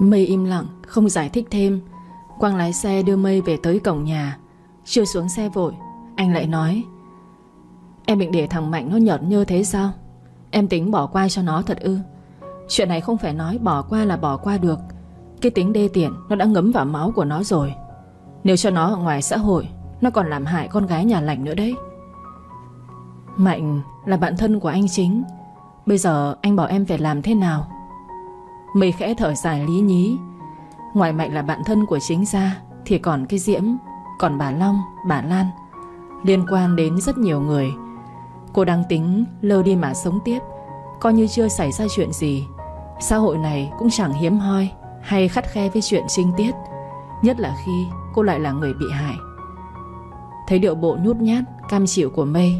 Mây im lặng, Không giải thích thêm. Quang lái xe đưa Mây về tới cổng nhà. Chưa xuống xe vội, Anh lại nói, Em định để thằng Mạnh nó nhợt như thế sao? Em tính bỏ qua cho nó thật ư? Chuyện này không phải nói bỏ qua là bỏ qua được. Cái tính đê tiện, Nó đã ngấm vào máu của nó rồi. Nếu cho nó ở ngoài xã hội, Nó còn làm hại con gái nhà lành nữa đấy. Mạnh là bạn thân của anh chính. Bây giờ anh bảo em phải làm thế nào? Mây khẽ thở dài lý nhí. Ngoài Mạnh là bạn thân của chính gia, Thì còn cái Diễm Còn bà Long, bà Lan. Liên quan đến rất nhiều người. Cô đang tính lơ đi mà sống tiếp. Coi như chưa xảy ra chuyện gì. Xã hội này cũng chẳng hiếm hoi Hay khắt khe với chuyện trinh tiết Nhất là khi cô lại là người bị hại. Thấy điệu bộ nhút nhát Cam chịu của Mây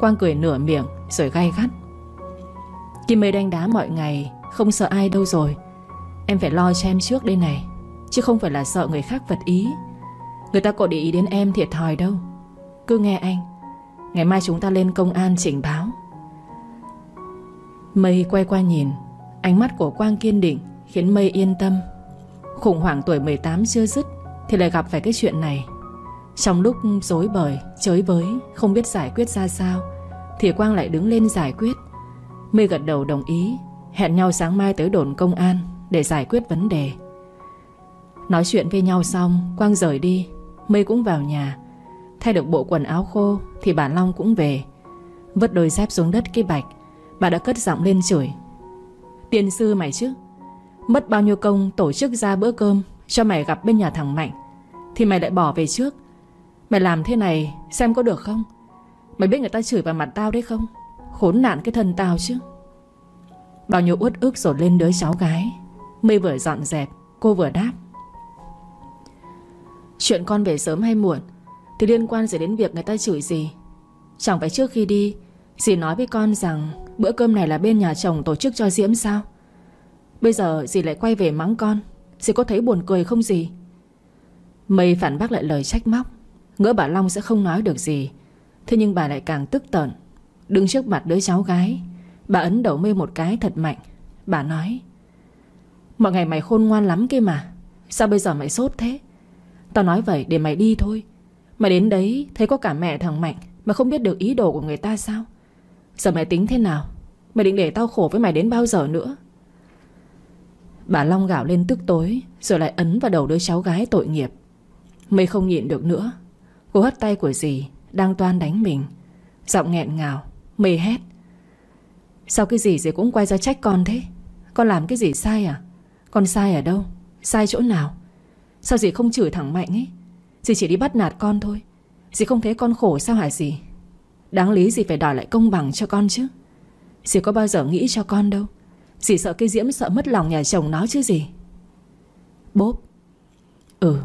Quang cười nửa miệng rồi gay gắt. Kim Mây đánh đá mọi ngày không sợ ai đâu rồi. Em phải lo cho em trước đây này Chứ không phải là sợ người khác vật ý. Người ta có để ý đến em thiệt thòi đâu. Cứ nghe anh. Ngày mai chúng ta lên công an trình báo. Mây quay qua nhìn Ánh mắt của Quang kiên định Khiến Mây yên tâm. Khủng hoảng tuổi 18 chưa dứt Thì lại gặp phải cái chuyện này. Trong lúc dối bời, chới với Không biết giải quyết ra sao Thì Quang lại đứng lên giải quyết. Mây gật đầu đồng ý. Hẹn nhau sáng mai tới đồn công an Để giải quyết vấn đề. Nói chuyện với nhau xong, Quang rời đi, Mây cũng vào nhà. Thay được bộ quần áo khô Thì bà Long cũng về. Vứt đôi dép xuống đất cái bạch, Bà đã cất giọng lên chửi. Tiên sư mày chứ, Mất bao nhiêu công tổ chức ra bữa cơm Cho mày gặp bên nhà thằng Mạnh, Thì mày lại bỏ về trước. Mày làm thế này xem có được không? Mày biết người ta chửi vào mặt tao đấy không? Khốn nạn cái thân tao chứ. Bao nhiêu uất ức dồn lên đứa cháu gái. Mây vừa dọn dẹp, Cô vừa đáp. Chuyện con về sớm hay muộn Thì liên quan gì đến việc người ta chửi gì? Chẳng phải trước khi đi, Dì nói với con rằng Bữa cơm này là bên nhà chồng tổ chức cho Diễm sao? Bây giờ dì lại quay về mắng con, Dì có thấy buồn cười không gì Mây phản bác lại lời trách móc. Ngỡ bà Long sẽ không nói được gì, Thế nhưng bà lại càng tức tợn Đứng trước mặt đứa cháu gái Bà ấn đầu mê một cái thật mạnh. Bà nói, Mọi ngày mày khôn ngoan lắm kia mà. Sao bây giờ mày sốt thế? Tao nói vậy để mày đi thôi. Mày đến đấy thấy có cả mẹ thằng Mạnh Mà không biết được ý đồ của người ta sao? Giờ mày tính thế nào? Mày định để tao khổ với mày đến bao giờ nữa? Bà Long gạo lên tức tối, Rồi lại ấn vào đầu đứa cháu gái tội nghiệp. Mây không nhịn được nữa. Cô hất tay của dì Đang toan đánh mình. Giọng nghẹn ngào Mây hét. Sao cái gì dì cũng quay ra trách con thế? Con làm cái gì sai à? Con sai ở đâu? Sai chỗ nào? Sao dì không chửi thẳng Mạnh ấy? Dì chỉ đi bắt nạt con thôi. Dì không thấy con khổ sao hả dì? Đáng lý dì phải đòi lại công bằng cho con chứ. Dì có bao giờ nghĩ cho con đâu. Dì sợ cái diễm sợ mất lòng nhà chồng nó chứ gì Bốp. Ừ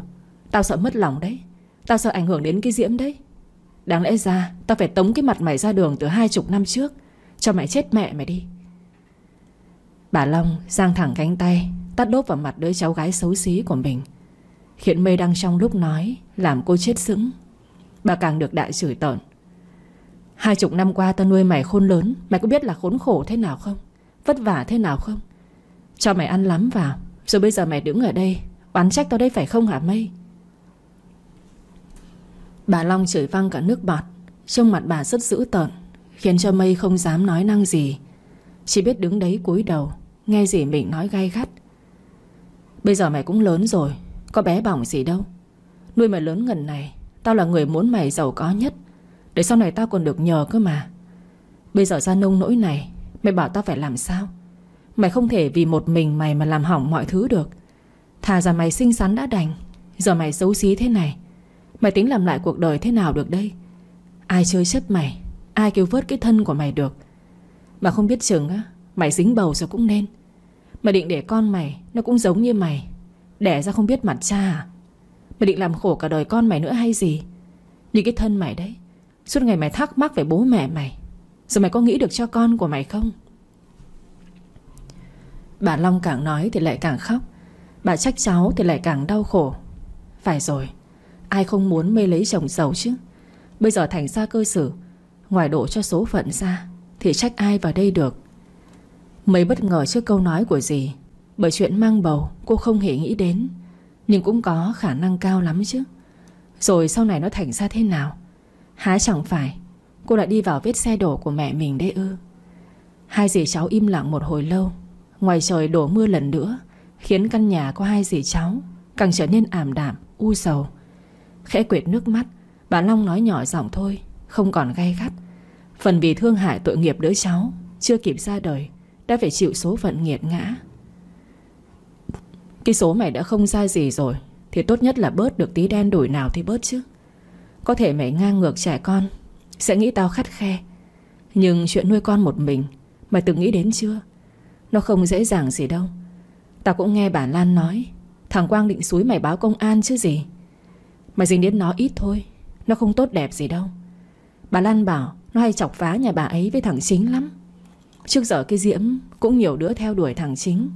Tao sợ mất lòng đấy. Tao sợ ảnh hưởng đến cái diễm đấy. Đáng lẽ ra Tao phải tống cái mặt mày ra đường từ hai chục năm trước. Cho mày chết mẹ mày đi. Bà Long giang thẳng cánh tay, Tắt đốt vào mặt đứa cháu gái xấu xí của mình. Khiến mây đang trong lúc nói, Làm cô chết sững. Bà càng được đại chửi tợn. Hai chục năm qua tao nuôi mày khôn lớn, Mày có biết là khốn khổ thế nào không? Vất vả thế nào không? Cho mày ăn lắm vào, Rồi bây giờ mày đứng ở đây, Oán trách tao đây phải không hả mây Bà Long chửi văng cả nước bọt, Trông mặt bà rất dữ tợn. Khiến cho mây không dám nói năng gì. Chỉ biết đứng đấy cúi đầu, Nghe gì mình nói gay gắt. Bây giờ mày cũng lớn rồi, Có bé bỏng gì đâu. Nuôi mày lớn ngần này, Tao là người muốn mày giàu có nhất. Để sau này tao còn được nhờ cơ mà. Bây giờ ra nông nỗi này, Mày bảo tao phải làm sao? Mày không thể vì một mình mày mà làm hỏng mọi thứ được. Thà ra mày xinh xắn đã đành, Giờ mày xấu xí thế này, Mày tính làm lại cuộc đời thế nào được đây? Ai chơi chấp mày? Ai cứu vớt cái thân của mày được? Mà không biết chừng á, Mày dính bầu rồi cũng nên. Mày định để con mày, Nó cũng giống như mày. Đẻ ra không biết mặt cha à? Mày định làm khổ cả đời con mày nữa hay gì? Như cái thân mày đấy, Suốt ngày mày thắc mắc về bố mẹ mày. Rồi mày có nghĩ được cho con của mày không? Bà Long càng nói thì lại càng khóc. Bà trách cháu thì lại càng đau khổ. Phải rồi, Ai không muốn mê lấy chồng giàu chứ? Bây giờ thành ra cơ sở. Ngoài đổ cho số phận ra Thì trách ai vào đây được? Mấy bất ngờ trước câu nói của dì Bởi chuyện mang bầu cô không hề nghĩ đến Nhưng cũng có khả năng cao lắm chứ. Rồi sau này nó thành ra thế nào? Há chẳng phải Cô lại đi vào vết xe đổ của mẹ mình đấy ư? Hai dì cháu im lặng một hồi lâu Ngoài trời đổ mưa lần nữa Khiến căn nhà có hai dì cháu Càng trở nên ảm đạm, u sầu. Khẽ quệt nước mắt Bà Long nói nhỏ giọng thôi Không còn gay gắt. Phần vì thương hại tội nghiệp đứa cháu, Chưa kịp ra đời, Đã phải chịu số phận nghiệt ngã. Cái số mày đã không ra gì rồi, Thì tốt nhất là bớt được tí đen đủi nào thì bớt chứ. Có thể mày ngang ngược trẻ con, Sẽ nghĩ tao khắt khe. Nhưng chuyện nuôi con một mình, Mày từng nghĩ đến chưa? Nó không dễ dàng gì đâu. Tao cũng nghe bà Lan nói, Thằng Quang định suối mày báo công an chứ gì. Mày dính đến nó ít thôi, Nó không tốt đẹp gì đâu. Bà Lan bảo nó hay chọc phá nhà bà ấy với thằng Chính lắm. Trước giờ cái Diễm Cũng nhiều đứa theo đuổi thằng Chính.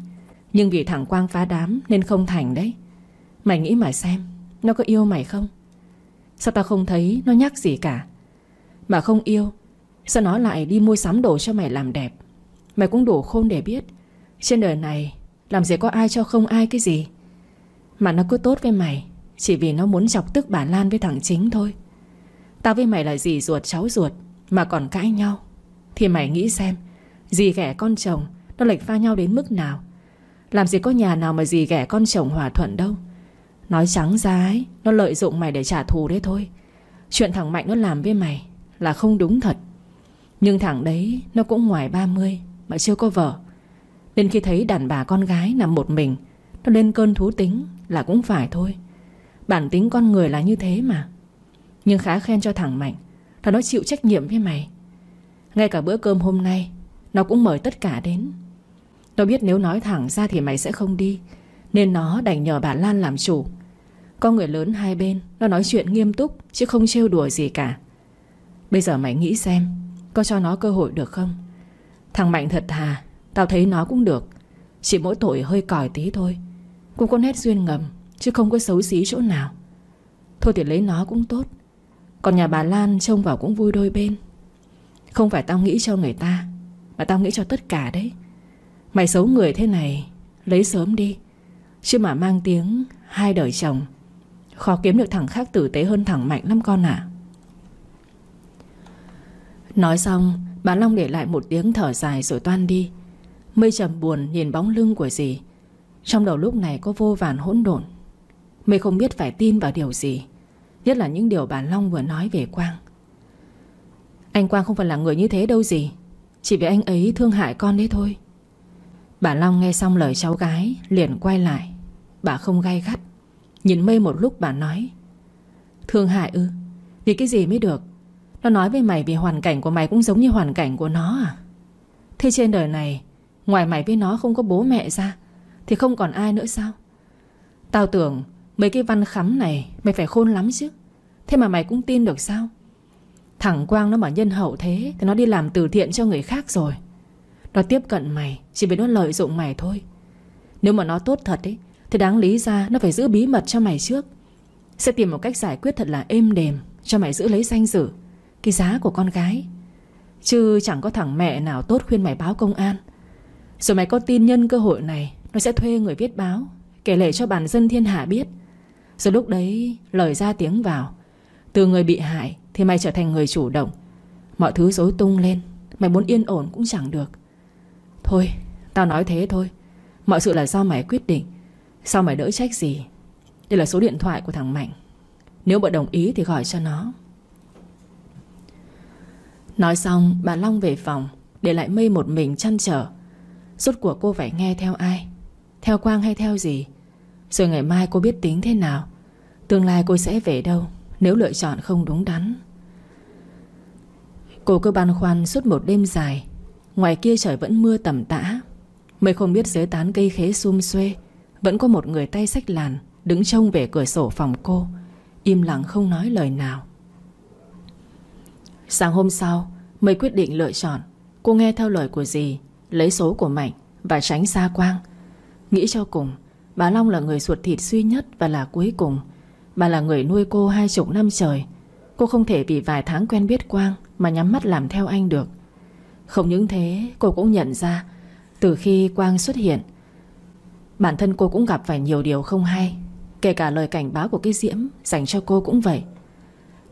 Nhưng vì thằng Quang phá đám Nên không thành đấy. Mày nghĩ mà xem, Nó có yêu mày không? Sao tao không thấy nó nhắc gì cả? Mà không yêu, Sao nó lại đi mua sắm đồ cho mày làm đẹp? Mày cũng đủ khôn để biết. Trên đời này, Làm gì có ai cho không ai cái gì. Mà nó cứ tốt với mày, Chỉ vì nó muốn chọc tức bà Lan với thằng Chính thôi. Tao với mày là gì ruột, cháu ruột. Mà còn cãi nhau. Thì mày nghĩ xem, Dì ghẻ con chồng Nó lệch pha nhau đến mức nào? Làm gì có nhà nào mà dì ghẻ con chồng hòa thuận đâu. Nói trắng ra ấy, Nó lợi dụng mày để trả thù đấy thôi. Chuyện thằng Mạnh nó làm với mày Là không đúng thật. Nhưng thằng đấy nó cũng ngoài 30 Mà chưa có vợ. Nên khi thấy đàn bà con gái nằm một mình, Nó lên cơn thú tính là cũng phải thôi. Bản tính con người là như thế mà. Nhưng khá khen cho thằng Mạnh là nó chịu trách nhiệm với mày. Ngay cả bữa cơm hôm nay, Nó cũng mời tất cả đến. Nó biết nếu nói thẳng ra thì mày sẽ không đi, Nên nó đành nhờ bà Lan làm chủ. Có người lớn hai bên, Nó nói chuyện nghiêm túc, Chứ không trêu đùa gì cả. Bây giờ mày nghĩ xem, Có cho nó cơ hội được không? Thằng Mạnh thật thà, Tao thấy nó cũng được. Chỉ mỗi tội hơi còi tí thôi, Cũng có nét duyên ngầm, Chứ không có xấu xí chỗ nào. Thôi thì lấy nó cũng tốt. Còn nhà bà Lan trông vào cũng vui đôi bên. Không phải tao nghĩ cho người ta, Mà tao nghĩ cho tất cả đấy. Mày xấu người thế này, Lấy sớm đi. Chứ mà mang tiếng hai đời chồng, Khó kiếm được thằng khác tử tế hơn thằng Mạnh lắm con ạ. Nói xong, Bà Long để lại một tiếng thở dài rồi toan đi. Mây trầm buồn nhìn bóng lưng của dì. Trong đầu lúc này có vô vàn hỗn độn. Mây không biết phải tin vào điều gì. Nhất là những điều bà Long vừa nói về Quang. Anh Quang không phải là người như thế đâu gì. Chỉ vì anh ấy thương hại con đấy thôi. Bà Long nghe xong lời cháu gái, Liền quay lại. Bà không gay gắt. Nhìn mây một lúc bà nói, Thương hại ư? Vì cái gì mới được? Nó nói với mày vì hoàn cảnh của mày cũng giống như hoàn cảnh của nó à? Thế trên đời này, Ngoài mày với nó không có bố mẹ ra, Thì không còn ai nữa sao? Tao tưởng mấy cái văn khắm này, Mày phải khôn lắm chứ. Thế mà mày cũng tin được sao? Thằng Quang nó mà nhân hậu thế Thì nó đi làm từ thiện cho người khác rồi. Nó tiếp cận mày Chỉ vì nó lợi dụng mày thôi. Nếu mà nó tốt thật ấy, Thì đáng lý ra nó phải giữ bí mật cho mày trước. Sẽ tìm một cách giải quyết thật là êm đềm Cho mày giữ lấy danh dự, Cái giá của con gái. Chứ chẳng có thằng mẹ nào tốt khuyên mày báo công an. Rồi mày có tin nhân cơ hội này, Nó sẽ thuê người viết báo, Kể lể cho bản dân thiên hạ biết. Rồi lúc đấy lời ra tiếng vào. Từ người bị hại Thì mày trở thành người chủ động. Mọi thứ rối tung lên, Mày muốn yên ổn cũng chẳng được. Thôi, tao nói thế thôi. Mọi sự là do mày quyết định. Sao mày đỡ trách gì? Đây là số điện thoại của thằng Mạnh. Nếu bà đồng ý thì gọi cho nó. Nói xong, bà Long về phòng, Để lại mây một mình chăn trở. Rốt cuộc cô phải nghe theo ai? Theo Quang hay theo gì? Rồi ngày mai cô biết tính thế nào. Tương lai cô sẽ về đâu, Nếu lựa chọn không đúng đắn. Cô cứ băn khoăn suốt một đêm dài. Ngoài kia trời vẫn mưa tầm tã. Mới không biết dưới tán cây khế xum xuê, Vẫn có một người tay sách làn Đứng trông về cửa sổ phòng cô, Im lặng không nói lời nào. Sáng hôm sau, Mới quyết định lựa chọn, Cô nghe theo lời của dì, Lấy số của Mạnh Và tránh xa Quang, Nghĩ cho cùng Bà Long là người ruột thịt duy nhất Và là cuối cùng. Bà là người nuôi cô hai chục năm trời. Cô không thể vì vài tháng quen biết Quang Mà nhắm mắt làm theo anh được. Không những thế, cô cũng nhận ra Từ khi Quang xuất hiện, Bản thân cô cũng gặp phải nhiều điều không hay, Kể cả lời cảnh báo của cái Diễm Dành cho cô cũng vậy.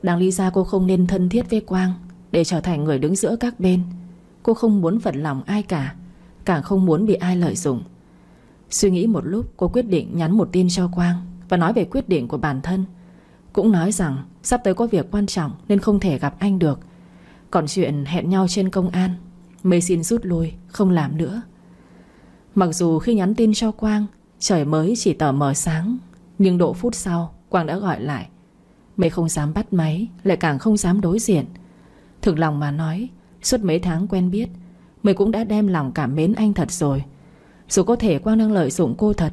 Đáng lý ra cô không nên thân thiết với Quang Để trở thành người đứng giữa các bên. Cô không muốn vật lòng ai cả, Càng không muốn bị ai lợi dụng. Suy nghĩ một lúc, cô quyết định nhắn một tin cho Quang Và nói về quyết định của bản thân. Cũng nói rằng Sắp tới có việc quan trọng Nên không thể gặp anh được. Còn chuyện hẹn nhau trên công an Mây xin rút lui, Không làm nữa. Mặc dù khi nhắn tin cho Quang, Trời mới chỉ tờ mờ sáng, Nhưng độ phút sau, Quang đã gọi lại. Mây không dám bắt máy, Lại càng không dám đối diện. Thực lòng mà nói, Suốt mấy tháng quen biết Mây cũng đã đem lòng cảm mến anh thật rồi. Dù có thể Quang đang lợi dụng cô thật,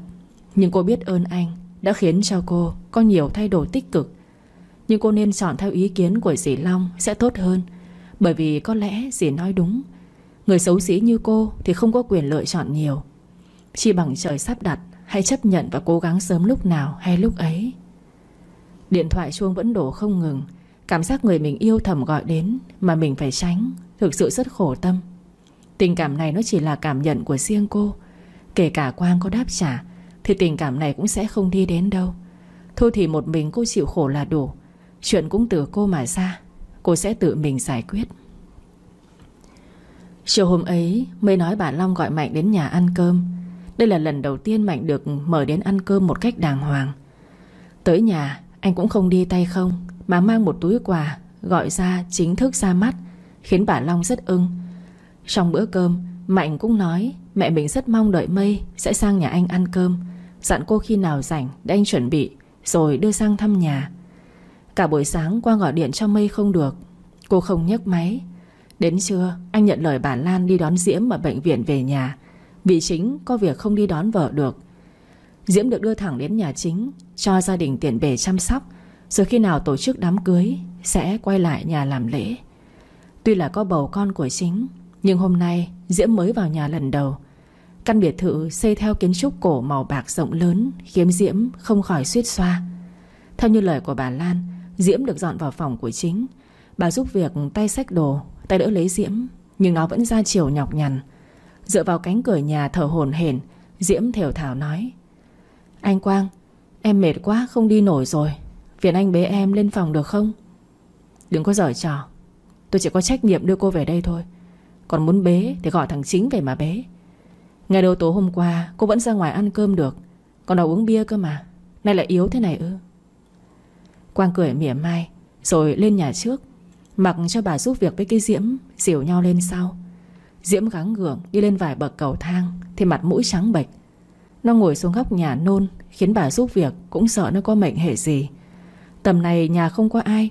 Nhưng cô biết ơn anh Đã khiến cho cô có nhiều thay đổi tích cực. Nhưng cô nên chọn theo ý kiến của dì Long Sẽ tốt hơn, Bởi vì có lẽ dì nói đúng. Người xấu xí như cô Thì không có quyền lựa chọn nhiều. Chỉ bằng trời sắp đặt, Hãy chấp nhận và cố gắng sớm lúc nào hay lúc ấy. Điện thoại chuông vẫn đổ không ngừng. Cảm giác người mình yêu thầm gọi đến Mà mình phải tránh Thực sự rất khổ tâm. Tình cảm này nó chỉ là cảm nhận của riêng cô Kể cả Quang có đáp trả, Thì tình cảm này cũng sẽ không đi đến đâu. Thôi thì một mình cô chịu khổ là đủ. Chuyện cũng từ cô mà ra, Cô sẽ tự mình giải quyết. Chiều hôm ấy, Mới nói bà Long gọi Mạnh đến nhà ăn cơm. Đây là lần đầu tiên Mạnh được mời đến ăn cơm một cách đàng hoàng. Tới nhà, Anh cũng không đi tay không, Mà mang một túi quà Gọi ra chính thức ra mắt, Khiến bà Long rất ưng. Trong bữa cơm, Mạnh cũng nói Mẹ mình rất mong đợi Mây Sẽ sang nhà anh ăn cơm. Dặn cô khi nào rảnh để anh chuẩn bị, Rồi đưa sang thăm nhà. Cả buổi sáng qua gọi điện cho Mây không được. Cô không nhấc máy. Đến trưa, anh nhận lời bà Lan đi đón Diễm Ở bệnh viện về nhà. Vì chính có việc không đi đón vợ được. Diễm được đưa thẳng đến nhà chính, Cho gia đình tiền bề chăm sóc. Rồi khi nào tổ chức đám cưới, Sẽ quay lại nhà làm lễ. Tuy là có bầu con của chính nhưng hôm nay, Diễm mới vào nhà lần đầu. Căn biệt thự xây theo kiến trúc cổ màu bạc rộng lớn, Khiến Diễm không khỏi suýt xoa. Theo như lời của bà Lan, Diễm được dọn vào phòng của chính. Bà giúp việc tay sách đồ, Tay đỡ lấy Diễm, Nhưng nó vẫn ra chiều nhọc nhằn. Dựa vào cánh cửa nhà thở hổn hển, Diễm thều thảo nói, Anh Quang, Em mệt quá không đi nổi rồi. Phiền anh bế em lên phòng được không? Đừng có giở trò. Tôi chỉ có trách nhiệm đưa cô về đây thôi. Còn muốn bế thì gọi thằng chính về mà bế. Ngày đầu tố hôm qua, Cô vẫn ra ngoài ăn cơm được. Còn đâu uống bia cơ mà. Nay lại yếu thế này ư. Quang cười mỉa mai, Rồi lên nhà trước, Mặc cho bà giúp việc với cái Diễm, Dìu nhau lên sau. Diễm gắng gượng đi lên vài bậc cầu thang Thì mặt mũi trắng bệch. Nó ngồi xuống góc nhà nôn, Khiến bà giúp việc cũng sợ nó có mệnh hệ gì. Tầm này nhà không có ai,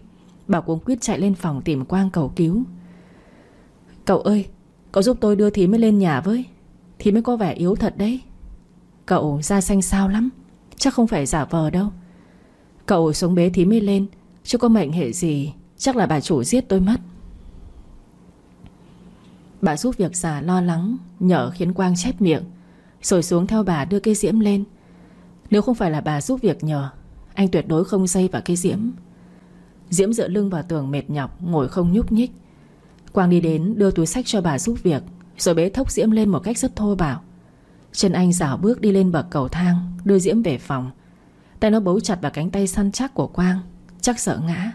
Bà cuống quyết chạy lên phòng tìm Quang cầu cứu. Cậu ơi, Cậu giúp tôi đưa thím mới lên nhà với. Thím mới có vẻ yếu thật đấy. Cậu da xanh sao lắm, Chắc không phải giả vờ đâu. Cậu xuống bế thím mới lên, Chứ có mệnh hệ gì, Chắc là bà chủ giết tôi mất. Bà giúp việc già lo lắng, Nhở khiến Quang chép miệng, Rồi xuống theo bà đưa cây diễm lên. Nếu không phải là bà giúp việc nhờ, Anh tuyệt đối không dây vào cây diễm. Diễm dựa lưng vào tường mệt nhọc, Ngồi không nhúc nhích. Quang đi đến, đưa túi sách cho bà giúp việc, Rồi bế thốc Diễm lên một cách rất thô bạo. Chân anh dảo bước đi lên bậc cầu thang, Đưa Diễm về phòng. Tay nó bấu chặt vào cánh tay săn chắc của Quang, Chắc sợ ngã.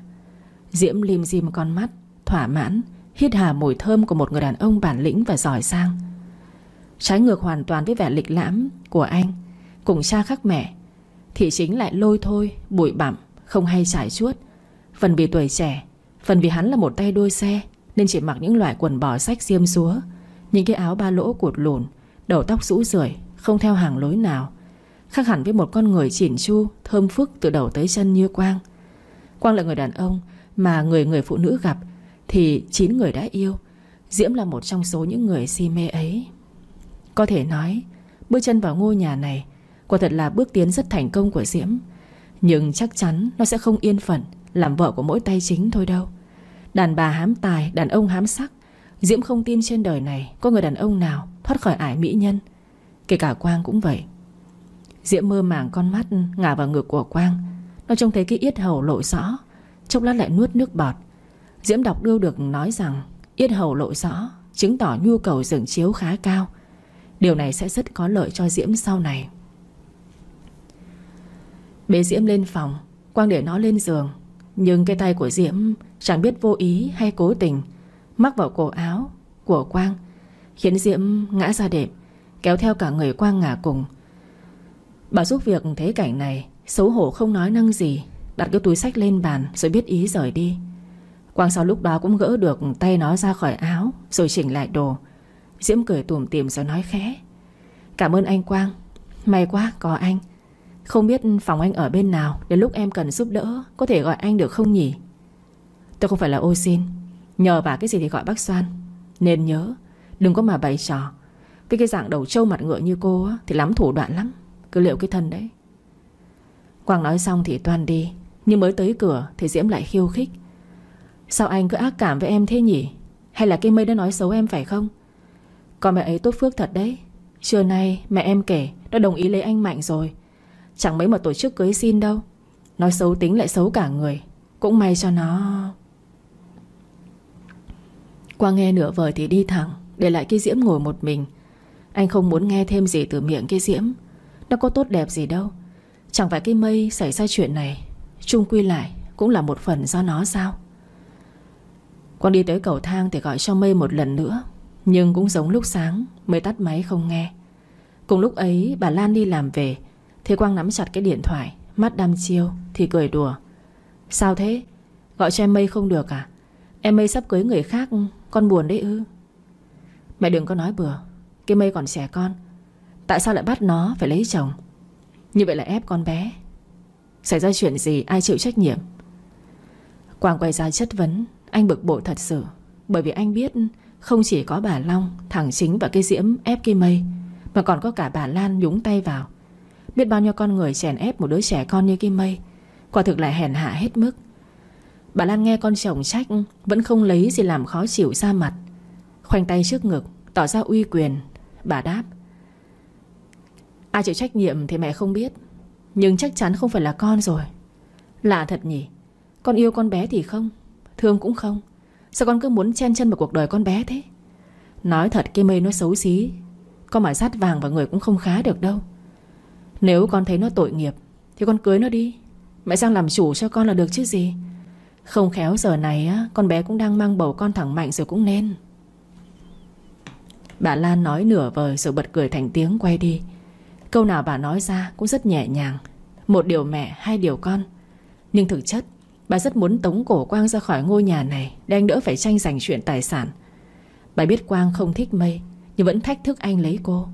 Diễm lim dim con mắt, Thỏa mãn, Hít hà mùi thơm của một người đàn ông bản lĩnh và giỏi sang Trái ngược hoàn toàn với vẻ lịch lãm Của anh, Cùng cha khác mẹ, Thì chính lại lôi thôi, Bụi bặm, Không hay trải chuốt. Phần vì tuổi trẻ, Phần vì hắn là một tay đôi xe nên chỉ mặc những loại quần bò sách xiêm xúa, Những cái áo ba lỗ cụt lùn, Đầu tóc rũ rượi, Không theo hàng lối nào, Khác hẳn với một con người chỉn chu, Thơm phức từ đầu tới chân như Quang. Quang là người đàn ông Mà người người phụ nữ gặp Thì 9 người đã yêu, Diễm là một trong số những người si mê ấy. Có thể nói, Bước chân vào ngôi nhà này Quả thật là bước tiến rất thành công của Diễm, Nhưng chắc chắn nó sẽ không yên phận Làm vợ của mỗi tay chính thôi đâu. Đàn bà hám tài, đàn ông hám sắc. Diễm không tin trên đời này Có người đàn ông nào thoát khỏi ải mỹ nhân. Kể cả Quang cũng vậy. Diễm mơ màng con mắt ngả vào ngực của Quang. Nó trông thấy cái yết hầu lộ rõ trong lát lại nuốt nước bọt. Diễm đọc đưa được nói rằng Yết hầu lộ rõ Chứng tỏ nhu cầu dừng chiếu khá cao. Điều này sẽ rất có lợi cho Diễm sau này. Bế Diễm lên phòng Quang để nó lên giường. Nhưng cái tay của Diễm chẳng biết vô ý hay cố tình Mắc vào cổ áo của Quang, Khiến Diễm ngã ra đệm, Kéo theo cả người Quang ngả cùng. Bà giúp việc thấy cảnh này, Xấu hổ không nói năng gì, Đặt cái túi sách lên bàn rồi biết ý rời đi. Quang sau lúc đó cũng gỡ được tay nó ra khỏi áo Rồi chỉnh lại đồ. Diễm cười tủm tỉm rồi nói khẽ, Cảm ơn anh Quang, May quá có anh. Không biết phòng anh ở bên nào Đến lúc em cần giúp đỡ Có thể gọi anh được không nhỉ? Tôi không phải là ô xin Nhờ bà cái gì thì gọi bác Soan. Nên nhớ Đừng có mà bày trò. Với cái dạng đầu trâu mặt ngựa như cô á, Thì lắm thủ đoạn lắm Cứ liệu cái thân đấy. Quang nói xong thì toàn đi Nhưng mới tới cửa thì Diễm lại khiêu khích. Sao anh cứ ác cảm với em thế nhỉ? Hay là cái mây đã nói xấu em phải không? Còn mẹ ấy tốt phước thật đấy. Trưa nay mẹ em kể Đã đồng ý lấy anh Mạnh rồi. Chẳng mấy mà tổ chức cưới xin đâu. Nói xấu tính lại xấu cả người. Cũng may cho nó. Qua nghe nửa vời thì đi thẳng, Để lại cái Diễm ngồi một mình. Anh không muốn nghe thêm gì từ miệng cái Diễm. Nó có tốt đẹp gì đâu. Chẳng phải cái mây xảy ra chuyện này, chung quy lại cũng là một phần do nó sao? Quang đi tới cầu thang thì gọi cho mây một lần nữa, Nhưng cũng giống lúc sáng Mới tắt máy không nghe. Cùng lúc ấy, bà Lan đi làm về Thế Quang nắm chặt cái điện thoại, Mắt đăm chiêu, thì cười đùa. Sao thế? Gọi cho em mây không được à? Em mây sắp cưới người khác, Con buồn đấy ư? Mẹ đừng có nói bừa, Cái mây còn trẻ con. Tại sao lại bắt nó phải lấy chồng? Như vậy là ép con bé. Xảy ra chuyện gì, ai chịu trách nhiệm? Quang quay ra chất vấn, Anh bực bội thật sự. Bởi vì anh biết không chỉ có bà Long, Thằng Chính và cây diễm ép cây mây, Mà còn có cả bà Lan nhúng tay vào. Biết bao nhiêu con người chèn ép một đứa trẻ con như Kim mây, Quả thực lại hèn hạ hết mức. Bà Lan nghe con chồng trách, Vẫn không lấy gì làm khó chịu ra mặt. Khoanh tay trước ngực, Tỏ ra uy quyền. Bà đáp, Ai chịu trách nhiệm thì mẹ không biết, Nhưng chắc chắn không phải là con rồi. Lạ thật nhỉ, Con yêu con bé thì không, Thương cũng không. Sao con cứ muốn chen chân vào cuộc đời con bé thế? Nói thật cái mây nó xấu xí Con mà sát vàng vào người cũng không khá được đâu. Nếu con thấy nó tội nghiệp Thì con cưới nó đi. Mẹ sang làm chủ cho con là được chứ gì? Không khéo giờ này á Con bé cũng đang mang bầu con thẳng mạnh rồi cũng nên. Bà Lan nói nửa vời rồi bật cười thành tiếng quay đi. Câu nào bà nói ra cũng rất nhẹ nhàng. Một điều mẹ, hai điều con. Nhưng thực chất Bà rất muốn tống cổ Quang ra khỏi ngôi nhà này Để anh đỡ phải tranh giành chuyện tài sản. Bà biết Quang không thích Mây Nhưng vẫn thách thức anh lấy cô.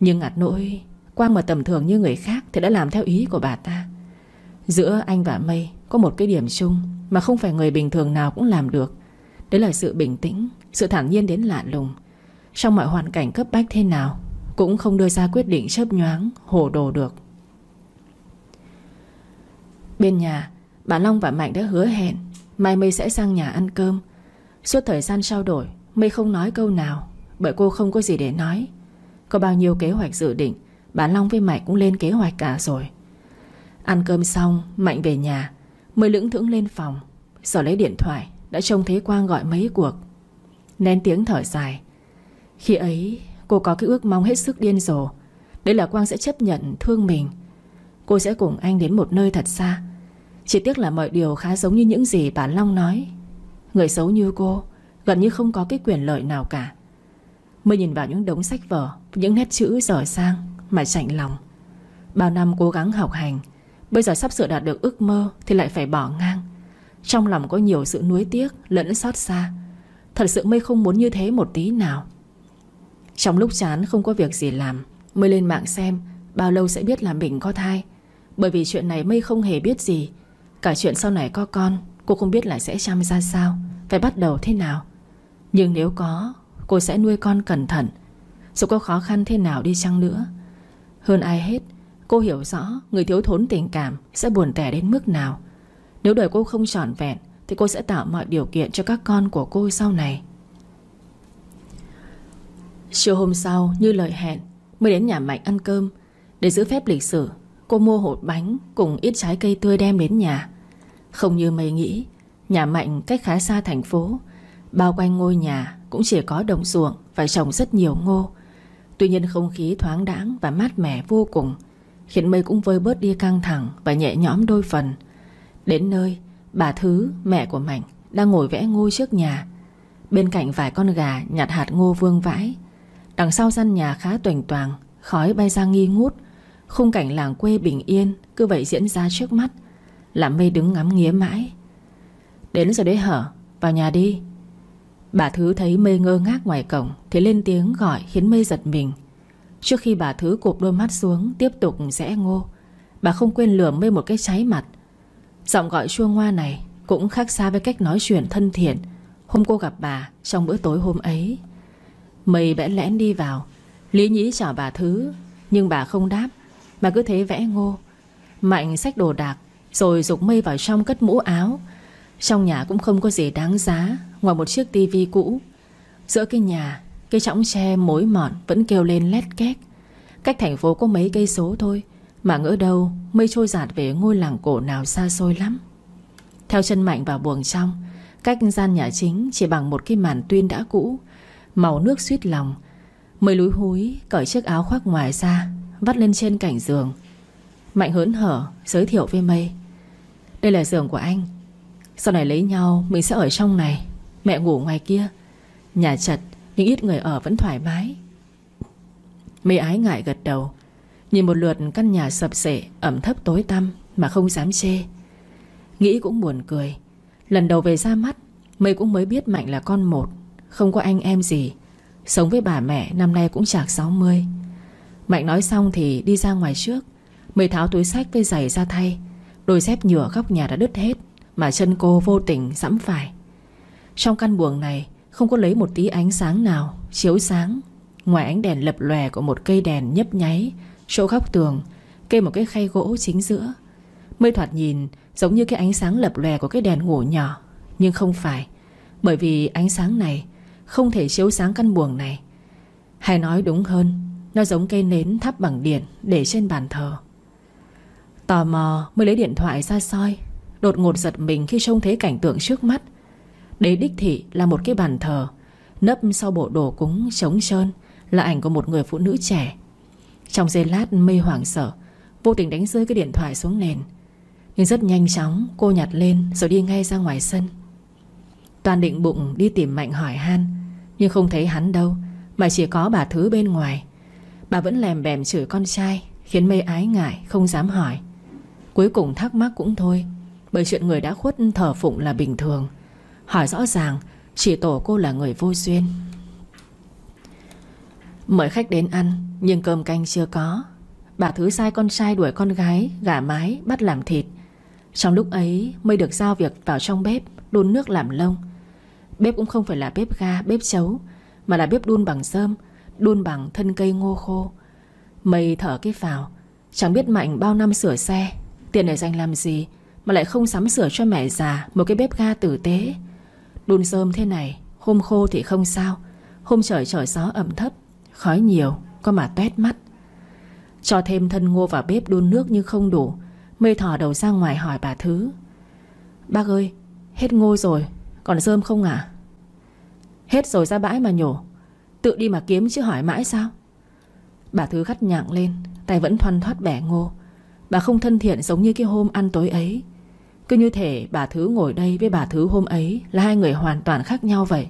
Nhưng ngặt nỗi Quang mà tầm thường như người khác Thì đã làm theo ý của bà ta. Giữa anh và Mây có một cái điểm chung Mà không phải người bình thường nào cũng làm được. Đấy là sự bình tĩnh, Sự thản nhiên đến lạ lùng. Trong mọi hoàn cảnh cấp bách thế nào, Cũng không đưa ra quyết định chớp nhoáng, Hồ đồ được. Bên nhà, Bà Long và Mạnh đã hứa hẹn, Mai Mây sẽ sang nhà ăn cơm. Suốt thời gian trao đổi Mây không nói câu nào, Bởi cô không có gì để nói. Có bao nhiêu kế hoạch dự định Bà Long với Mạnh cũng lên kế hoạch cả rồi. Ăn cơm xong, Mạnh về nhà, Mới lững thững lên phòng. Sở lấy điện thoại, Đã trông thấy Quang gọi mấy cuộc. Nén tiếng thở dài. Khi ấy, cô có cái ước mong hết sức điên rồ. Đấy là Quang sẽ chấp nhận thương mình. Cô sẽ cùng anh đến một nơi thật xa. Chỉ tiếc là mọi điều khá giống như những gì bà Long nói. Người xấu như cô, Gần như không có cái quyền lợi nào cả. Mới nhìn vào những đống sách vở, Những nét chữ giỏi sang. Mà chạnh lòng. Bao năm cố gắng học hành, Bây giờ sắp sửa đạt được ước mơ Thì lại phải bỏ ngang. Trong lòng có nhiều sự nuối tiếc lẫn xót xa. Thật sự mây không muốn như thế một tí nào. Trong lúc chán không có việc gì làm, Mới lên mạng xem Bao lâu sẽ biết là mình có thai. Bởi vì chuyện này mây không hề biết gì. Cả chuyện sau này có con, Cô không biết là sẽ chăm ra sao, Phải bắt đầu thế nào. Nhưng nếu có, Cô sẽ nuôi con cẩn thận. Dù có khó khăn thế nào đi chăng nữa hơn ai hết, Cô hiểu rõ người thiếu thốn tình cảm Sẽ buồn tẻ đến mức nào. Nếu đời cô không trọn vẹn, Thì cô sẽ tạo mọi điều kiện cho các con của cô sau này. Chiều hôm sau, như lời hẹn, Mới đến nhà Mạnh ăn cơm. Để giữ phép lịch sử, Cô mua hột bánh cùng ít trái cây tươi đem đến nhà. Không như mây nghĩ, Nhà Mạnh cách khá xa thành phố. Bao quanh ngôi nhà cũng chỉ có đồng ruộng Và trồng rất nhiều ngô. Tuy nhiên không khí thoáng đãng và mát mẻ vô cùng. Khiến mây cũng vơi bớt đi căng thẳng Và nhẹ nhõm đôi phần. Đến nơi Bà Thứ, mẹ của Mạnh Đang ngồi vẽ ngôi trước nhà. Bên cạnh vài con gà nhặt hạt ngô vương vãi. Đằng sau gian nhà khá tuềnh toàng Khói bay ra nghi ngút. Khung cảnh làng quê bình yên Cứ vậy diễn ra trước mắt. Làm mây đứng ngắm nghía mãi. Đến giờ đấy hở Vào nhà đi. Bà Thứ thấy mây ngơ ngác ngoài cổng Thì lên tiếng gọi khiến mây giật mình. Trước khi bà Thứ cụp đôi mắt xuống, Tiếp tục rẽ ngô. Bà không quên lừa mây một cái cháy mặt. Giọng gọi chua ngoa này Cũng khác xa với cách nói chuyện thân thiện. Hôm cô gặp bà trong bữa tối hôm ấy, Mây bẽn lẽn đi vào. Lý nhí chào bà Thứ, Nhưng bà không đáp. Mà cứ thế vẽ ngô. Mạnh xách đồ đạc, Rồi dục mây vào trong cất mũ áo. Trong nhà cũng không có gì đáng giá. Ngoài một chiếc tivi cũ. Giữa cái nhà, Cái chõng tre mối mọn vẫn kêu lên lét két. Cách thành phố có mấy cây số thôi, Mà ngỡ đâu Mây trôi giạt về ngôi làng cổ nào xa xôi lắm. Theo chân Mạnh vào buồng trong, Cách gian nhà chính chỉ bằng một cái màn tuyên đã cũ, Màu nước suýt lòng. Mây lúi húi, cởi chiếc áo khoác ngoài ra, Vắt lên trên cạnh giường. Mạnh hớn hở, giới thiệu với Mây. Đây là giường của anh. Sau này lấy nhau, mình sẽ ở trong này. Mẹ ngủ ngoài kia. Nhà chật, nhưng ít người ở vẫn thoải mái. Mây ái ngại gật đầu. Nhìn một lượt căn nhà sập sệ, Ẩm thấp tối tăm Mà không dám chê. Nghĩ cũng buồn cười. Lần đầu về ra mắt Mây cũng mới biết Mạnh là con một, Không có anh em gì. Sống với bà mẹ, năm nay cũng chạc 60 Mạnh nói xong thì đi ra ngoài trước. Mây tháo túi sách với giày ra thay. Đôi dép nhựa góc nhà đã đứt hết, Mà chân cô vô tình dẫm phải. Trong căn buồng này, Không có lấy một tí ánh sáng nào, Chiếu sáng. Ngoài ánh đèn lập lòe của một cây đèn nhấp nháy, Chỗ góc tường, Kê một cái khay gỗ chính giữa. Mới thoạt nhìn giống như cái ánh sáng lập lòe của cái đèn ngủ nhỏ, Nhưng không phải, Bởi vì ánh sáng này Không thể chiếu sáng căn buồng này. Hay nói đúng hơn, Nó giống cây nến thắp bằng điện Để trên bàn thờ. Tò mò mới lấy điện thoại ra soi, Đột ngột giật mình khi trông thấy cảnh tượng trước mắt. Đế đích thị là một cái bàn thờ, Nấp sau bộ đồ cúng trống trơn, Là ảnh của một người phụ nữ trẻ. Trong giây lát mây hoảng sợ, Vô tình đánh rơi cái điện thoại xuống nền. Nhưng rất nhanh chóng, cô nhặt lên Rồi đi ngay ra ngoài sân. Toàn định bụng đi tìm Mạnh hỏi han, Nhưng không thấy hắn đâu, Mà chỉ có bà Thứ bên ngoài. Bà vẫn lèm bèm chửi con trai, Khiến mây ái ngại, không dám hỏi. Cuối cùng thắc mắc cũng thôi, Bởi chuyện người đã khuất thở phụng là bình thường. Hỏi rõ ràng Chỉ tổ cô là người vô duyên. Mời khách đến ăn Nhưng cơm canh chưa có. Bà Thứ sai con trai đuổi con gái gả mái bắt làm thịt. Trong lúc ấy Mây được giao việc vào trong bếp Đun nước làm lông. Bếp cũng không phải là bếp ga, bếp chấu Mà là bếp đun bằng sơm Đun bằng thân cây ngô khô. Mây thở cái vào Chẳng biết Mạnh bao năm sửa xe Tiền này dành làm gì Mà lại không sắm sửa cho mẹ già Một cái bếp ga tử tế. Đun rơm thế này, Hôm khô thì không sao. Hôm trời trời gió ẩm thấp, Khói nhiều, Có mà tuét mắt. Cho thêm thân ngô vào bếp đun nước nhưng không đủ. Mây thỏ đầu ra ngoài hỏi bà Thứ. Bác ơi, Hết ngô rồi, Còn rơm không à Hết rồi ra bãi mà nhổ. Tự đi mà kiếm chứ hỏi mãi sao? Bà Thứ gắt nhặng lên, Tay vẫn thoăn thoát bẻ ngô. Bà không thân thiện giống như cái hôm ăn tối ấy. Cứ như thể bà Thứ ngồi đây với bà Thứ hôm ấy Là hai người hoàn toàn khác nhau vậy.